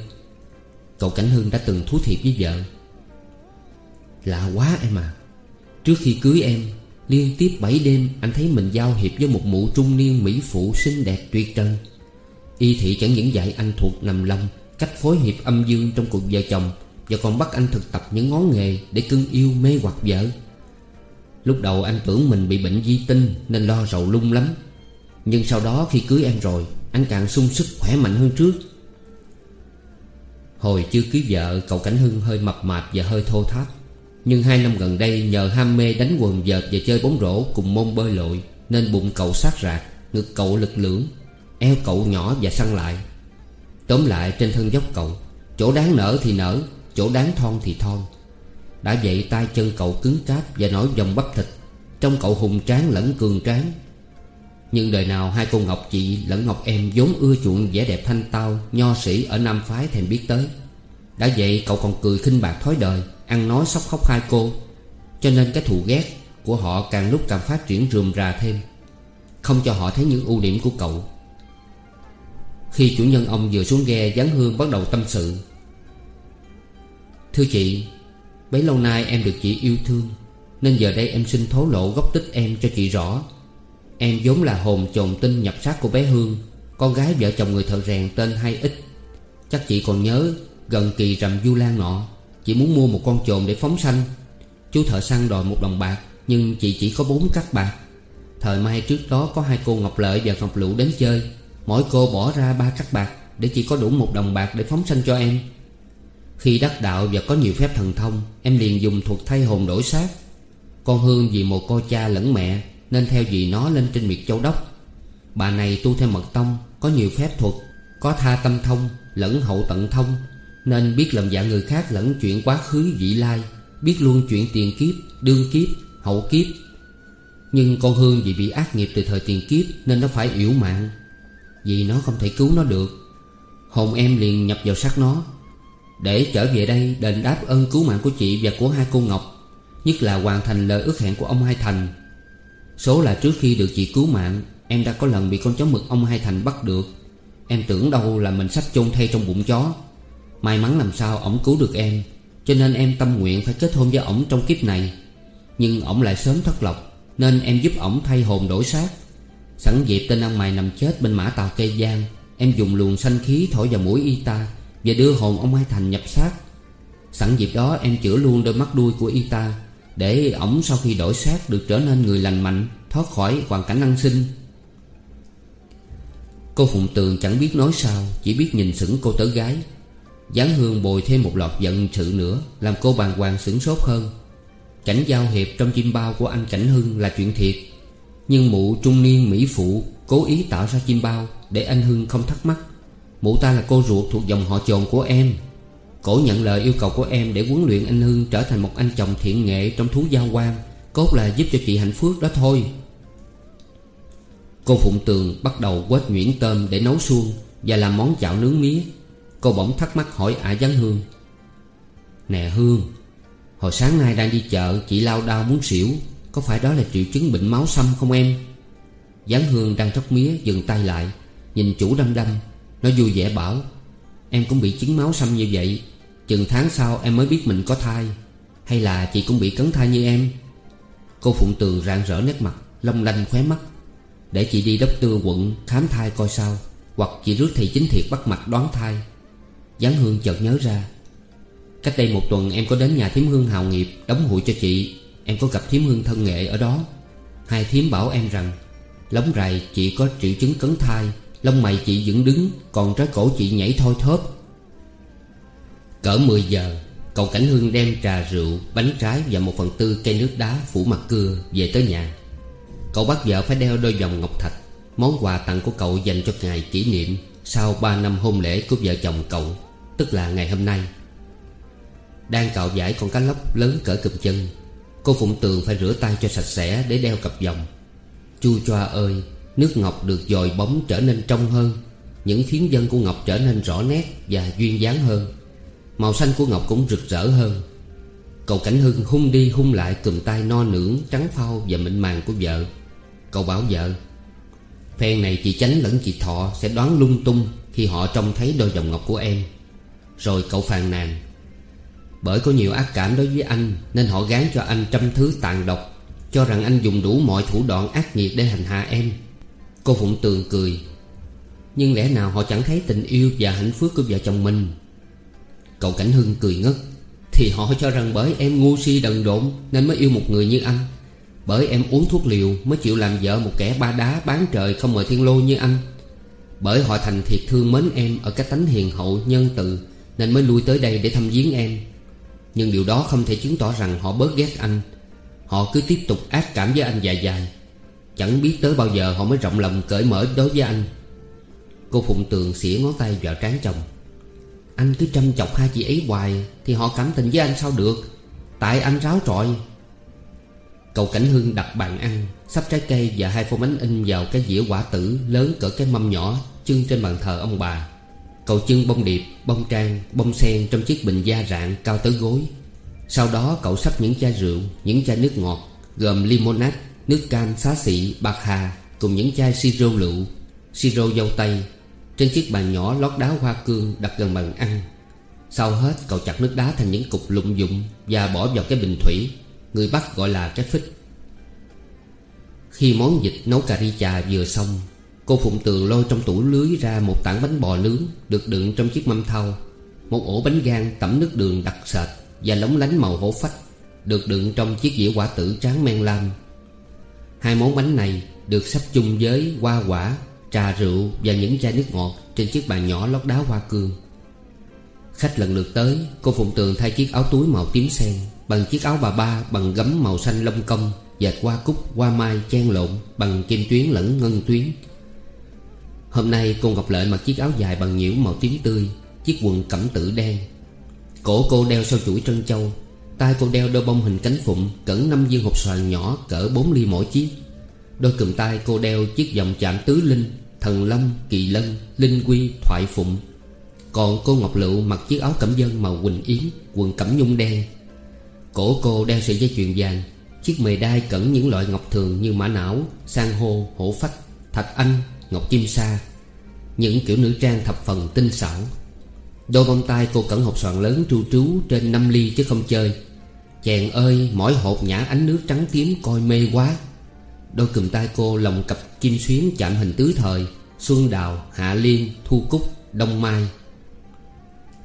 Cậu Cảnh Hưng đã từng thú thiệt với vợ. Lạ quá em à. Trước khi cưới em, Liên tiếp 7 đêm anh thấy mình giao hiệp với một mụ trung niên mỹ phụ xinh đẹp tuyệt trần. Y thị chẳng những dạy anh thuộc nằm lòng, Cách phối hiệp âm dương trong cuộc vợ chồng, Và còn bắt anh thực tập những ngón nghề Để cưng yêu mê hoặc vợ. Lúc đầu anh tưởng mình bị bệnh di tinh Nên lo rầu lung lắm. Nhưng sau đó khi cưới em rồi, Anh càng sung sức khỏe mạnh hơn trước. Hồi chưa cưới vợ, Cậu Cảnh Hưng hơi mập mạp và hơi thô tháp. Nhưng hai năm gần đây, Nhờ ham mê đánh quần vợt và chơi bóng rổ Cùng môn bơi lội, Nên bụng cậu sát rạc, Ngực cậu lực lưỡng, Eo cậu nhỏ và săn lại. Tóm lại, trên thân dốc cậu, Chỗ đáng nở thì nở, Chỗ đáng thon thì thon. Đã vậy, tay chân cậu cứng cáp Và nổi vòng bắp thịt, Trong cậu hùng tráng lẫn cường tráng. Nhưng đời nào hai cô Ngọc chị lẫn Ngọc em vốn ưa chuộng vẻ đẹp thanh tao, Nho sĩ ở Nam Phái thèm biết tới. Đã vậy, cậu còn cười khinh bạc thói đời. Ăn nói sóc khóc hai cô. Cho nên cái thù ghét của họ càng lúc càng phát triển rườm rà thêm, Không cho họ thấy những ưu điểm của cậu. Khi chủ nhân ông vừa xuống ghe, Giáng Hương bắt đầu tâm sự. Thưa chị, Bấy lâu nay em được chị yêu thương, Nên giờ đây em xin thố lộ gốc tích em cho chị rõ. Em vốn là hồn chồn tinh nhập xác của bé Hương, Con gái vợ chồng người thợ rèn tên Hai Ít Chắc chị còn nhớ Gần kỳ rằm du lan nọ. Chị muốn mua một con chồn để phóng sanh. Chú thợ săn đòi một đồng bạc, Nhưng chị chỉ có bốn cắt bạc. Thời mai trước đó có hai cô Ngọc Lợi và Ngọc Lũ đến chơi. Mỗi cô bỏ ra ba cắt bạc Để chỉ có đủ một đồng bạc để phóng sanh cho em. Khi đắc đạo và có nhiều phép thần thông, Em liền dùng thuật thay hồn đổi xác. Con Hương vì một cô cha lẫn mẹ, Nên theo dì nó lên trên miệt châu đốc. Bà này tu theo mật tông, Có nhiều phép thuật, Có tha tâm thông, lẫn hậu tận thông. Nên biết làm dạ người khác lẫn chuyện quá khứ vị lai Biết luôn chuyện tiền kiếp, đương kiếp, hậu kiếp. Nhưng con Hương vì bị ác nghiệp từ thời tiền kiếp Nên nó phải yếu mạng Vì nó không thể cứu nó được. Hồn em liền nhập vào xác nó. Để trở về đây đền đáp ơn cứu mạng của chị và của hai cô Ngọc Nhất là hoàn thành lời ước hẹn của ông Hai Thành. Số là trước khi được chị cứu mạng Em đã có lần bị con chó mực ông Hai Thành bắt được. Em tưởng đâu là mình sắp chôn thay trong bụng chó. May mắn làm sao ổng cứu được em, Cho nên em tâm nguyện phải kết hôn với ổng trong kiếp này. Nhưng ổng lại sớm thất lộc, Nên em giúp ổng thay hồn đổi xác. Sẵn dịp tên ăn mày nằm chết bên mã tàu cây giang, Em dùng luồng xanh khí thổi vào mũi y ta Và đưa hồn ông Mai Thành nhập xác. Sẵn dịp đó em chữa luôn đôi mắt đuôi của y ta, Để ổng sau khi đổi xác được trở nên người lành mạnh, Thoát khỏi hoàn cảnh ăn sinh Cô Phụng Tường chẳng biết nói sao, Chỉ biết nhìn sững cô tớ gái. Giáng hương bồi thêm một loạt giận sự nữa, Làm cô bàng hoàng sửng sốt hơn. Cảnh giao hiệp trong chim bao của anh Cảnh Hưng là chuyện thiệt. Nhưng mụ trung niên Mỹ Phụ Cố ý tạo ra chim bao Để anh Hưng không thắc mắc. Mụ ta là cô ruột thuộc dòng họ chồn của em. Cổ nhận lời yêu cầu của em Để huấn luyện anh Hưng trở thành một anh chồng thiện nghệ Trong thú giao quan, Cốt là giúp cho chị hạnh phúc đó thôi. Cô Phụng Tường bắt đầu quết nhuyễn tôm để nấu suông Và làm món chảo nướng mía. Cô bỗng thắc mắc hỏi ả gián Hương. Nè Hương, Hồi sáng nay đang đi chợ, Chị lao đau muốn xỉu. Có phải đó là triệu chứng bệnh máu xăm không em? Gián Hương đang tróc mía, dừng tay lại, Nhìn chủ đâm đâm. Nó vui vẻ bảo, Em cũng bị chứng máu xăm như vậy, Chừng tháng sau em mới biết mình có thai. Hay là chị cũng bị cấn thai như em? Cô Phụng Tường rạng rỡ nét mặt, Long lanh khóe mắt. Để chị đi đốc tư quận, khám thai coi sao. Hoặc chị rước thầy chính thiệt bắt mặt đoán thai. Giáng Hương chợt nhớ ra. Cách đây một tuần em có đến nhà thím Hương hào nghiệp Đóng hụi cho chị. Em có gặp thím Hương thân nghệ ở đó. Hai thím bảo em rằng, Lóng rày chị có triệu chứng cấn thai, Lông mày chị dựng đứng, Còn trái cổ chị nhảy thôi thóp Cỡ 10 giờ Cậu Cảnh Hương đem trà rượu, Bánh trái và một phần tư cây nước đá phủ mặt cưa Về tới nhà. Cậu bắt vợ phải đeo đôi vòng ngọc thạch, Món quà tặng của cậu dành cho ngày kỷ niệm Sau 3 năm hôn lễ của vợ chồng cậu. Tức là ngày hôm nay. Đang cạo giải con cá lóc lớn cỡ cụm chân, Cô Phụng Tường phải rửa tay cho sạch sẽ Để đeo cặp vòng. Chu choa ơi, Nước ngọc được dồi bóng trở nên trong hơn, Những phiến dân của ngọc trở nên rõ nét Và duyên dáng hơn. Màu xanh của ngọc cũng rực rỡ hơn. Cậu Cảnh Hưng hung đi hung lại Cùm tay no nưỡng trắng phao và mịn màng của vợ. Cậu bảo vợ, Phen này chị Chánh lẫn chị Thọ Sẽ đoán lung tung Khi họ trông thấy đôi vòng ngọc của em. Rồi cậu phàn nàn. Bởi có nhiều ác cảm đối với anh, Nên họ gán cho anh trăm thứ tàn độc, Cho rằng anh dùng đủ mọi thủ đoạn ác nghiệt Để hành hạ em. Cô Phụng Tường cười. Nhưng lẽ nào họ chẳng thấy tình yêu Và hạnh phúc của vợ chồng mình? Cậu Cảnh Hưng cười ngất. Thì họ cho rằng bởi em ngu si đần độn Nên mới yêu một người như anh. Bởi em uống thuốc liều Mới chịu làm vợ một kẻ ba đá bán trời không mời thiên lô như anh. Bởi họ thành thiệt thương mến em Ở cái tánh hiền hậu nhân từ nên mới lui tới đây để thăm viếng em. Nhưng điều đó không thể chứng tỏ rằng họ bớt ghét anh. Họ cứ tiếp tục ác cảm với anh dài dài. Chẳng biết tới bao giờ họ mới rộng lòng cởi mở đối với anh. Cô Phụng Tường xỉa ngón tay vào trán chồng. Anh cứ chăm chọc hai chị ấy hoài Thì họ cảm tình với anh sao được? Tại anh ráo trọi. Cậu Cảnh Hưng đặt bàn ăn, Sắp trái cây và hai phô bánh in vào cái dĩa quả tử Lớn cỡ cái mâm nhỏ Trưng trên bàn thờ ông bà. Cậu chân bông điệp, bông trang, bông sen Trong chiếc bình da rạng cao tới gối. Sau đó cậu sắp những chai rượu Những chai nước ngọt Gồm limonade, nước cam, xá xị, bạc hà Cùng những chai siro lựu Siro dâu tây. Trên chiếc bàn nhỏ lót đá hoa cương đặt gần bàn ăn. Sau hết cậu chặt nước đá thành những cục lụng dụng Và bỏ vào cái bình thủy. Người Bắc gọi là cái phích. Khi món vịt nấu cà ri chà vừa xong Cô Phụng Tường lôi trong tủ lưới ra một tảng bánh bò nướng Được đựng trong chiếc mâm thau Một ổ bánh gan tẩm nước đường đặc sệt Và lóng lánh màu hổ phách Được đựng trong chiếc dĩa quả tử tráng men lam. Hai món bánh này được sắp chung với hoa quả Trà rượu và những chai nước ngọt Trên chiếc bàn nhỏ lót đá hoa cương. Khách lần lượt tới Cô Phụng Tường thay chiếc áo túi màu tím sen Bằng chiếc áo bà ba bằng gấm màu xanh lông công Dệt hoa cúc, hoa mai chen lộn Bằng kim tuyến lẫn ngân tuyến. Hôm nay cô Ngọc lệ mặc chiếc áo dài bằng nhiễu màu tím tươi Chiếc quần cẩm tử đen. Cổ cô đeo sau chuỗi trân châu tay cô đeo đôi bông hình cánh phụng Cẩn năm viên hộp xoàn nhỏ cỡ 4 ly mỗi chiếc. Đôi cùm tay cô đeo chiếc vòng chạm tứ linh Thần lâm, kỳ lân, linh quy, thoại phụng. Còn cô Ngọc Lựu mặc chiếc áo cẩm dân màu quỳnh yến Quần cẩm nhung đen. Cổ cô đeo sợi dây chuyền vàng Chiếc mề đai cẩn những loại ngọc thường như mã não, san hô, hổ phách, thạch anh, ngọc chim sa Những kiểu nữ trang thập phần tinh xảo. Đôi bông tai cô cẩn hộp soạn lớn tru trú trên năm ly chứ không chơi. Chàng ơi mỗi hộp nhã ánh nước trắng tím coi mê quá. Đôi cùm tay cô lồng cặp kim xuyến chạm hình tứ thời Xuân đào, hạ liên, thu cúc, đông mai.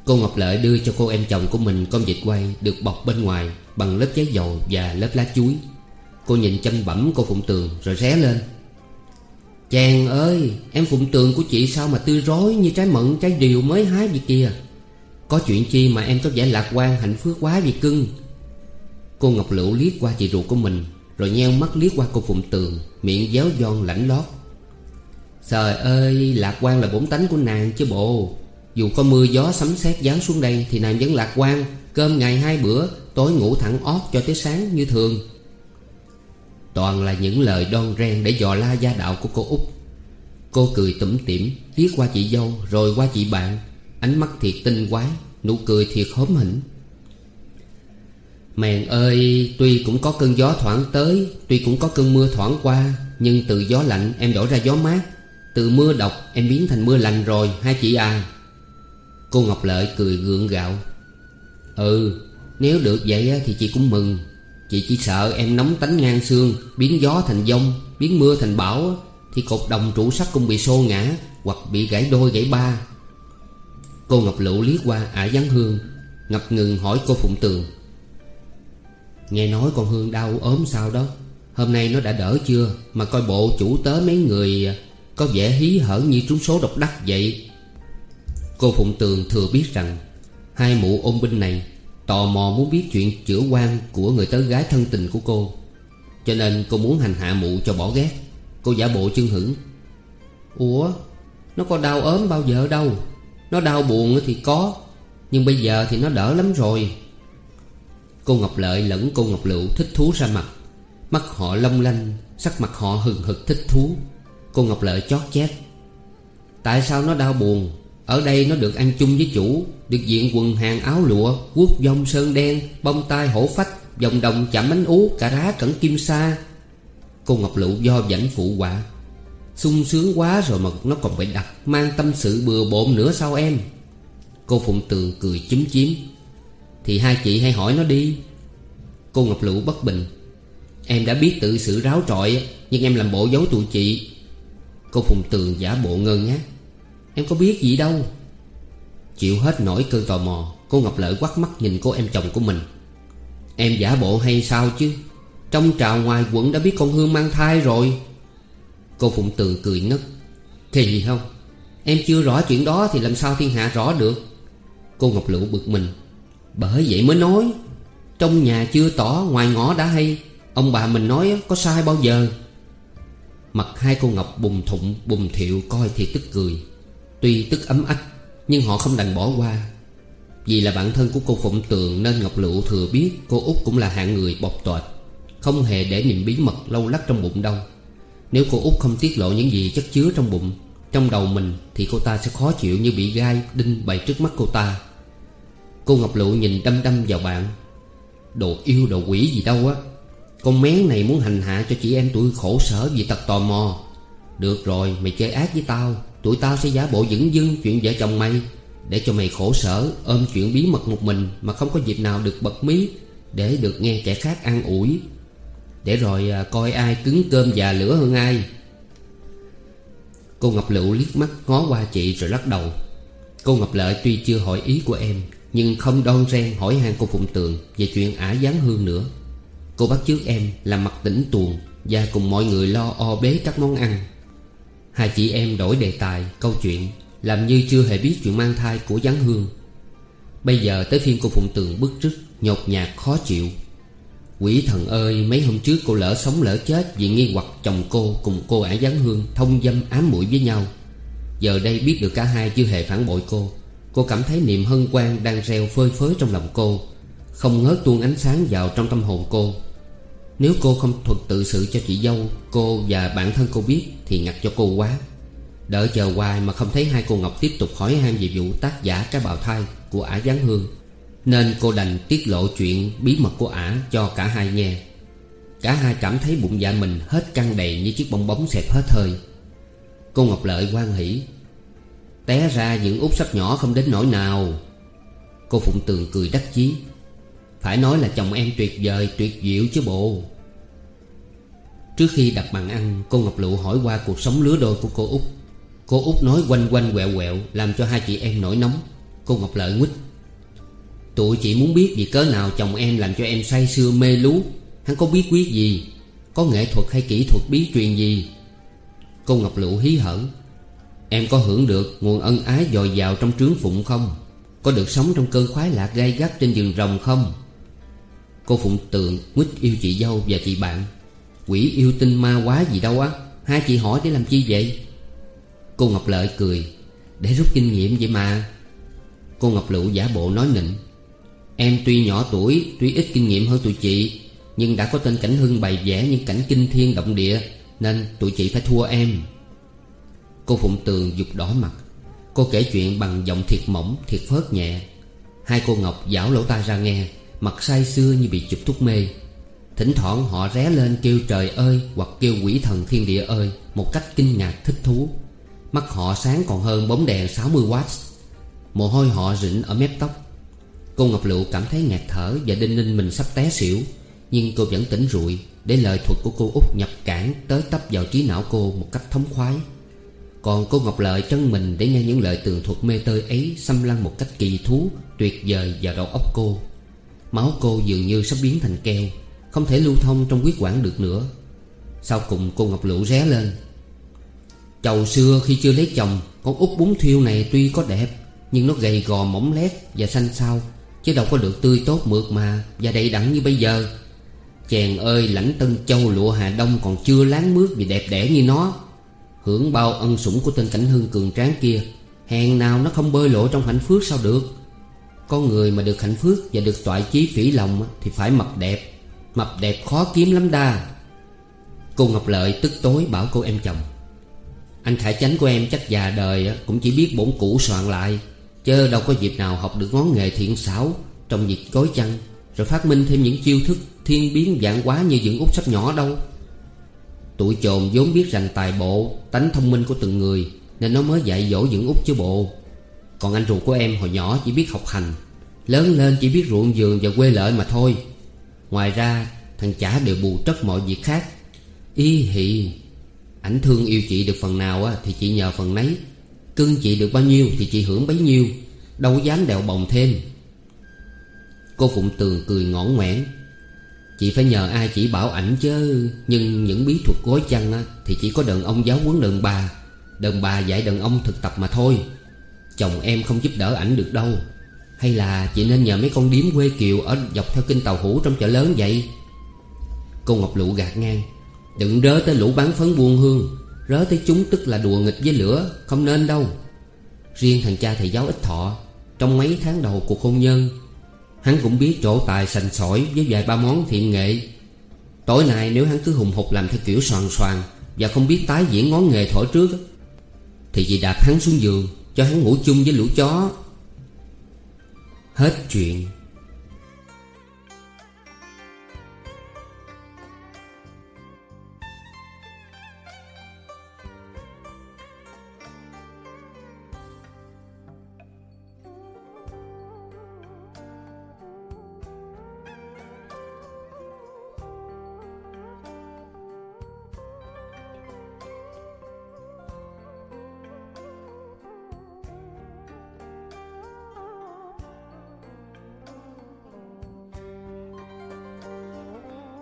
Cô Ngọc Lợi đưa cho cô em chồng của mình con vịt quay Được bọc bên ngoài bằng lớp giấy dầu và lớp lá chuối. Cô nhìn chân bẩm cô Phụng Tường rồi ré lên. Chàng ơi, Em Phụng Tường của chị sao mà tươi rối Như trái mận, trái điều mới hái vậy kìa. Có chuyện chi mà em có vẻ lạc quan, Hạnh phước quá vậy cưng. Cô Ngọc Lựu liếc qua chị ruột của mình, Rồi nheo mắt liếc qua cô Phụng Tường, Miệng déo giòn lãnh lót. Trời ơi, lạc quan là bổn tánh của nàng chứ bộ. Dù có mưa gió sấm sét giáng xuống đây Thì nàng vẫn lạc quan. Cơm ngày hai bữa, Tối ngủ thẳng ót cho tới sáng như thường. Toàn là những lời đon ren để dò la gia đạo của cô út. Cô cười tủm tỉm, Liếc qua chị dâu, rồi qua chị bạn. Ánh mắt thiệt tinh quái, Nụ cười thiệt hóm hỉnh. Mèn ơi, Tuy cũng có cơn gió thoảng tới, Tuy cũng có cơn mưa thoảng qua, Nhưng từ gió lạnh em đổi ra gió mát. Từ mưa độc em biến thành mưa lành rồi, Hai chị à? Cô Ngọc Lợi cười gượng gạo. Ừ Nếu được vậy thì chị cũng mừng. Chị chỉ sợ em nóng tánh ngang xương, Biến gió thành dông Biến mưa thành bão Thì cột đồng trụ sắt cũng bị xô ngã Hoặc bị gãy đôi gãy ba. Cô Ngọc Lựu liếc qua ả gián hương, Ngập ngừng hỏi cô Phụng Tường. Nghe nói con Hương đau ốm sao đó, Hôm nay nó đã đỡ chưa Mà coi bộ chủ tớ mấy người à, Có vẻ hí hở như trúng số độc đắc vậy? Cô Phụng Tường thừa biết rằng, Hai mụ ôn binh này Tò mò muốn biết chuyện chữa quan Của người tớ gái thân tình của cô. Cho nên cô muốn hành hạ mụ cho bỏ ghét. Cô giả bộ chưng hửng. Ủa, Nó có đau ốm bao giờ đâu. Nó đau buồn thì có, Nhưng bây giờ thì nó đỡ lắm rồi. Cô Ngọc Lợi lẫn cô Ngọc Lựu thích thú ra mặt. Mắt họ long lanh, Sắc mặt họ hừng hực thích thú. Cô Ngọc Lợi chót chét Tại sao nó đau buồn? Ở đây nó được ăn chung với chủ Được diện quần hàng áo lụa Quốc dông sơn đen Bông tai hổ phách Dòng đồng chạm bánh ú Cà rá cẩn kim sa. Cô Ngọc Lụ do dãnh phụ quả, sung sướng quá rồi mà nó còn phải đặt Mang tâm sự bừa bộn nữa sao em? Cô Phụng Tường cười chúm chím. Thì hai chị hãy hỏi nó đi. Cô Ngọc Lụ bất bình. Em đã biết tự sự ráo trọi Nhưng em làm bộ giấu tụi chị. Cô Phùng Tường giả bộ ngơ ngác. Em có biết gì đâu. Chịu hết nổi cơn tò mò, Cô Ngọc Lợi quắt mắt nhìn cô em chồng của mình. Em giả bộ hay sao chứ? Trong trào ngoài quận đã biết con Hương mang thai rồi. Cô Phụng Tường cười ngất. Gì không? Em chưa rõ chuyện đó thì làm sao thiên hạ rõ được? Cô Ngọc Lựu bực mình. Bởi vậy mới nói, Trong nhà chưa tỏ, ngoài ngõ đã hay. Ông bà mình nói, có sai bao giờ? Mặt hai cô Ngọc bùng thụng, bùng thiệu coi thì tức cười. Tuy tức ấm ách Nhưng họ không đành bỏ qua. Vì là bạn thân của cô Phụng Tường Nên Ngọc Lựu thừa biết cô út cũng là hạng người bộc toệt Không hề để niềm bí mật lâu lắc trong bụng đâu. Nếu cô út không tiết lộ những gì chất chứa trong bụng, Trong đầu mình Thì cô ta sẽ khó chịu như bị gai Đinh bày trước mắt cô ta. Cô Ngọc Lựu nhìn đâm đâm vào bạn. Đồ yêu, đồ quỷ gì đâu á. Con mén này muốn hành hạ cho chị em tôi khổ sở vì tật tò mò. Được rồi, mày chơi ác với tao. Tụi tao sẽ giả bộ dững dưng chuyện vợ chồng mày Để cho mày khổ sở Ôm chuyện bí mật một mình Mà không có dịp nào được bật mí Để được nghe kẻ khác ăn ủi. Để rồi à, coi ai cứng cơm già lửa hơn ai. Cô Ngọc Lựu liếc mắt ngó qua chị rồi lắc đầu. Cô Ngọc Lợi tuy chưa hỏi ý của em nhưng không đon ren hỏi han cô Phụng Tường Về chuyện ả gián hương nữa. Cô bắt trước em làm mặt tỉnh tuồng Và cùng mọi người lo o bế các món ăn. Hai chị em đổi đề tài, câu chuyện Làm như chưa hề biết chuyện mang thai của gián hương. Bây giờ tới phiên cô Phụng Tường bức rứt Nhột nhạt khó chịu. Quỷ thần ơi mấy hôm trước cô lỡ sống lỡ chết Vì nghi hoặc chồng cô cùng cô ả gián hương Thông dâm ám muội với nhau. Giờ đây biết được cả hai chưa hề phản bội cô. Cô cảm thấy niềm hân hoan đang reo phơi phới trong lòng cô. Không ngớt tuôn ánh sáng vào trong tâm hồn cô. Nếu cô không thuật tự sự cho chị dâu, Cô và bản thân cô biết Thì ngặt cho cô quá. Đợi chờ hoài mà không thấy hai cô Ngọc tiếp tục hỏi han về vụ tác giả cái bào thai của ả gián hương. Nên cô đành tiết lộ chuyện bí mật của ả cho cả hai nghe. Cả hai cảm thấy bụng dạ mình hết căng đầy như chiếc bong bóng xẹp hết hơi. Cô Ngọc Lợi quan hỷ. Té ra những út sắp nhỏ không đến nỗi nào. Cô Phụng Tường cười đắc chí. Phải nói là chồng em tuyệt vời, tuyệt diệu chứ bộ. Trước khi đặt bàn ăn, Cô Ngọc Lụ hỏi qua cuộc sống lứa đôi của cô Út. Cô Út nói quanh quanh quẹo quẹo, Làm cho hai chị em nổi nóng. Cô Ngọc Lợi nguyết, Tụi chị muốn biết vì cớ nào chồng em làm cho em say sưa mê lú. Hắn có bí quyết gì? Có nghệ thuật hay kỹ thuật bí truyền gì? Cô Ngọc Lụ hí hở, Em có hưởng được nguồn ân ái dồi dào trong trướng phụng không? Có được sống trong cơn khoái lạc gai gắt trên giường rồng không? Cô Phụng tượng nguyết yêu chị dâu và chị bạn. Quỷ yêu tinh ma quá gì đâu á. Hai chị hỏi để làm chi vậy? Cô Ngọc Lợi cười. Để rút kinh nghiệm vậy mà. Cô Ngọc Lựu giả bộ nói nịnh. Em tuy nhỏ tuổi, Tuy ít kinh nghiệm hơn tụi chị, Nhưng đã có tên Cảnh Hưng bày vẽ những cảnh kinh thiên động địa, Nên tụi chị phải thua em. Cô Phụng Tường dục đỏ mặt. Cô kể chuyện bằng giọng thiệt mỏng, Thiệt phớt nhẹ. Hai cô Ngọc giảo lỗ tai ra nghe, Mặt say xưa như bị chụp thuốc mê. Thỉnh thoảng họ ré lên kêu trời ơi Hoặc kêu quỷ thần thiên địa ơi Một cách kinh ngạc thích thú. Mắt họ sáng còn hơn bóng đèn 60W Mồ hôi họ rịn ở mép tóc. Cô Ngọc Lụ cảm thấy ngạt thở Và đinh ninh mình sắp té xỉu, Nhưng cô vẫn tỉnh rụi Để lời thuật của cô út nhập cản Tới tấp vào trí não cô một cách thống khoái. Còn cô Ngọc Lợi trân mình Để nghe những lời tường thuật mê tơi ấy Xâm lăng một cách kỳ thú, Tuyệt vời vào đầu óc cô. Máu cô dường như sắp biến thành keo. Không thể lưu thông trong huyết quản được nữa. Sau cùng cô Ngọc Lụ ré lên. Chầu xưa khi chưa lấy chồng, Con út bún thiêu này tuy có đẹp, Nhưng nó gầy gò mỏng lét và xanh xao, Chứ đâu có được tươi tốt mượt mà Và đầy đặn như bây giờ. Chàng ơi, lãnh tân châu lụa Hà Đông Còn chưa láng mướt vì đẹp đẽ như nó. Hưởng bao ân sủng của tên cảnh hương cường tráng kia, Hèn nào nó không bơi lộ trong hạnh phước sao được? Con người mà được hạnh phước Và được toại chí phỉ lòng Thì phải mặc đẹp. Mập đẹp khó kiếm lắm đa. Cô Ngọc Lợi tức tối bảo cô em chồng. Anh Khải Chánh của em chắc già đời Cũng chỉ biết bổn cũ soạn lại. Chứ đâu có dịp nào học được ngón nghề thiện xảo Trong việc gói chăn Rồi phát minh thêm những chiêu thức Thiên biến dạng quá như những út sắp nhỏ đâu. Tụi chồn vốn biết rằng tài bộ, Tánh thông minh của từng người, Nên nó mới dạy dỗ dưỡng út chứ bộ. Còn anh ruột của em hồi nhỏ chỉ biết học hành, Lớn lên chỉ biết ruộng vườn và quê lợi mà thôi. Ngoài ra thằng chả đều bù trất mọi việc khác. Y hị Ảnh thương yêu chị được phần nào á, Thì chị nhờ phần nấy. Cưng chị được bao nhiêu thì chị hưởng bấy nhiêu Đâu dám đèo bồng thêm. Cô Phụng Tường cười ngõn ngoẻn Chị phải nhờ ai chỉ bảo ảnh chứ Nhưng những bí thuật gối chăn á, Thì chỉ có đàn ông giáo huấn đàn bà. Đàn bà dạy đàn ông thực tập mà thôi. Chồng em không giúp đỡ ảnh được đâu. Hay là chị nên nhờ mấy con điếm quê kiều Ở dọc theo kinh tàu hủ trong chợ lớn vậy? Cô Ngọc Lụ gạt ngang. Đừng rớ tới lũ bán phấn buôn hương. Rớ tới chúng tức là đùa nghịch với lửa, Không nên đâu. Riêng thằng cha thầy giáo ít thọ, Trong mấy tháng đầu cuộc hôn nhân, Hắn cũng biết trổ tài sành sỏi Với vài ba món thiện nghệ. Tối nay nếu hắn cứ hùng hục làm theo kiểu soàn soàn Và không biết tái diễn ngón nghề thổi trước Thì chị đạp hắn xuống giường Cho hắn ngủ chung với lũ chó. Hết chuyện.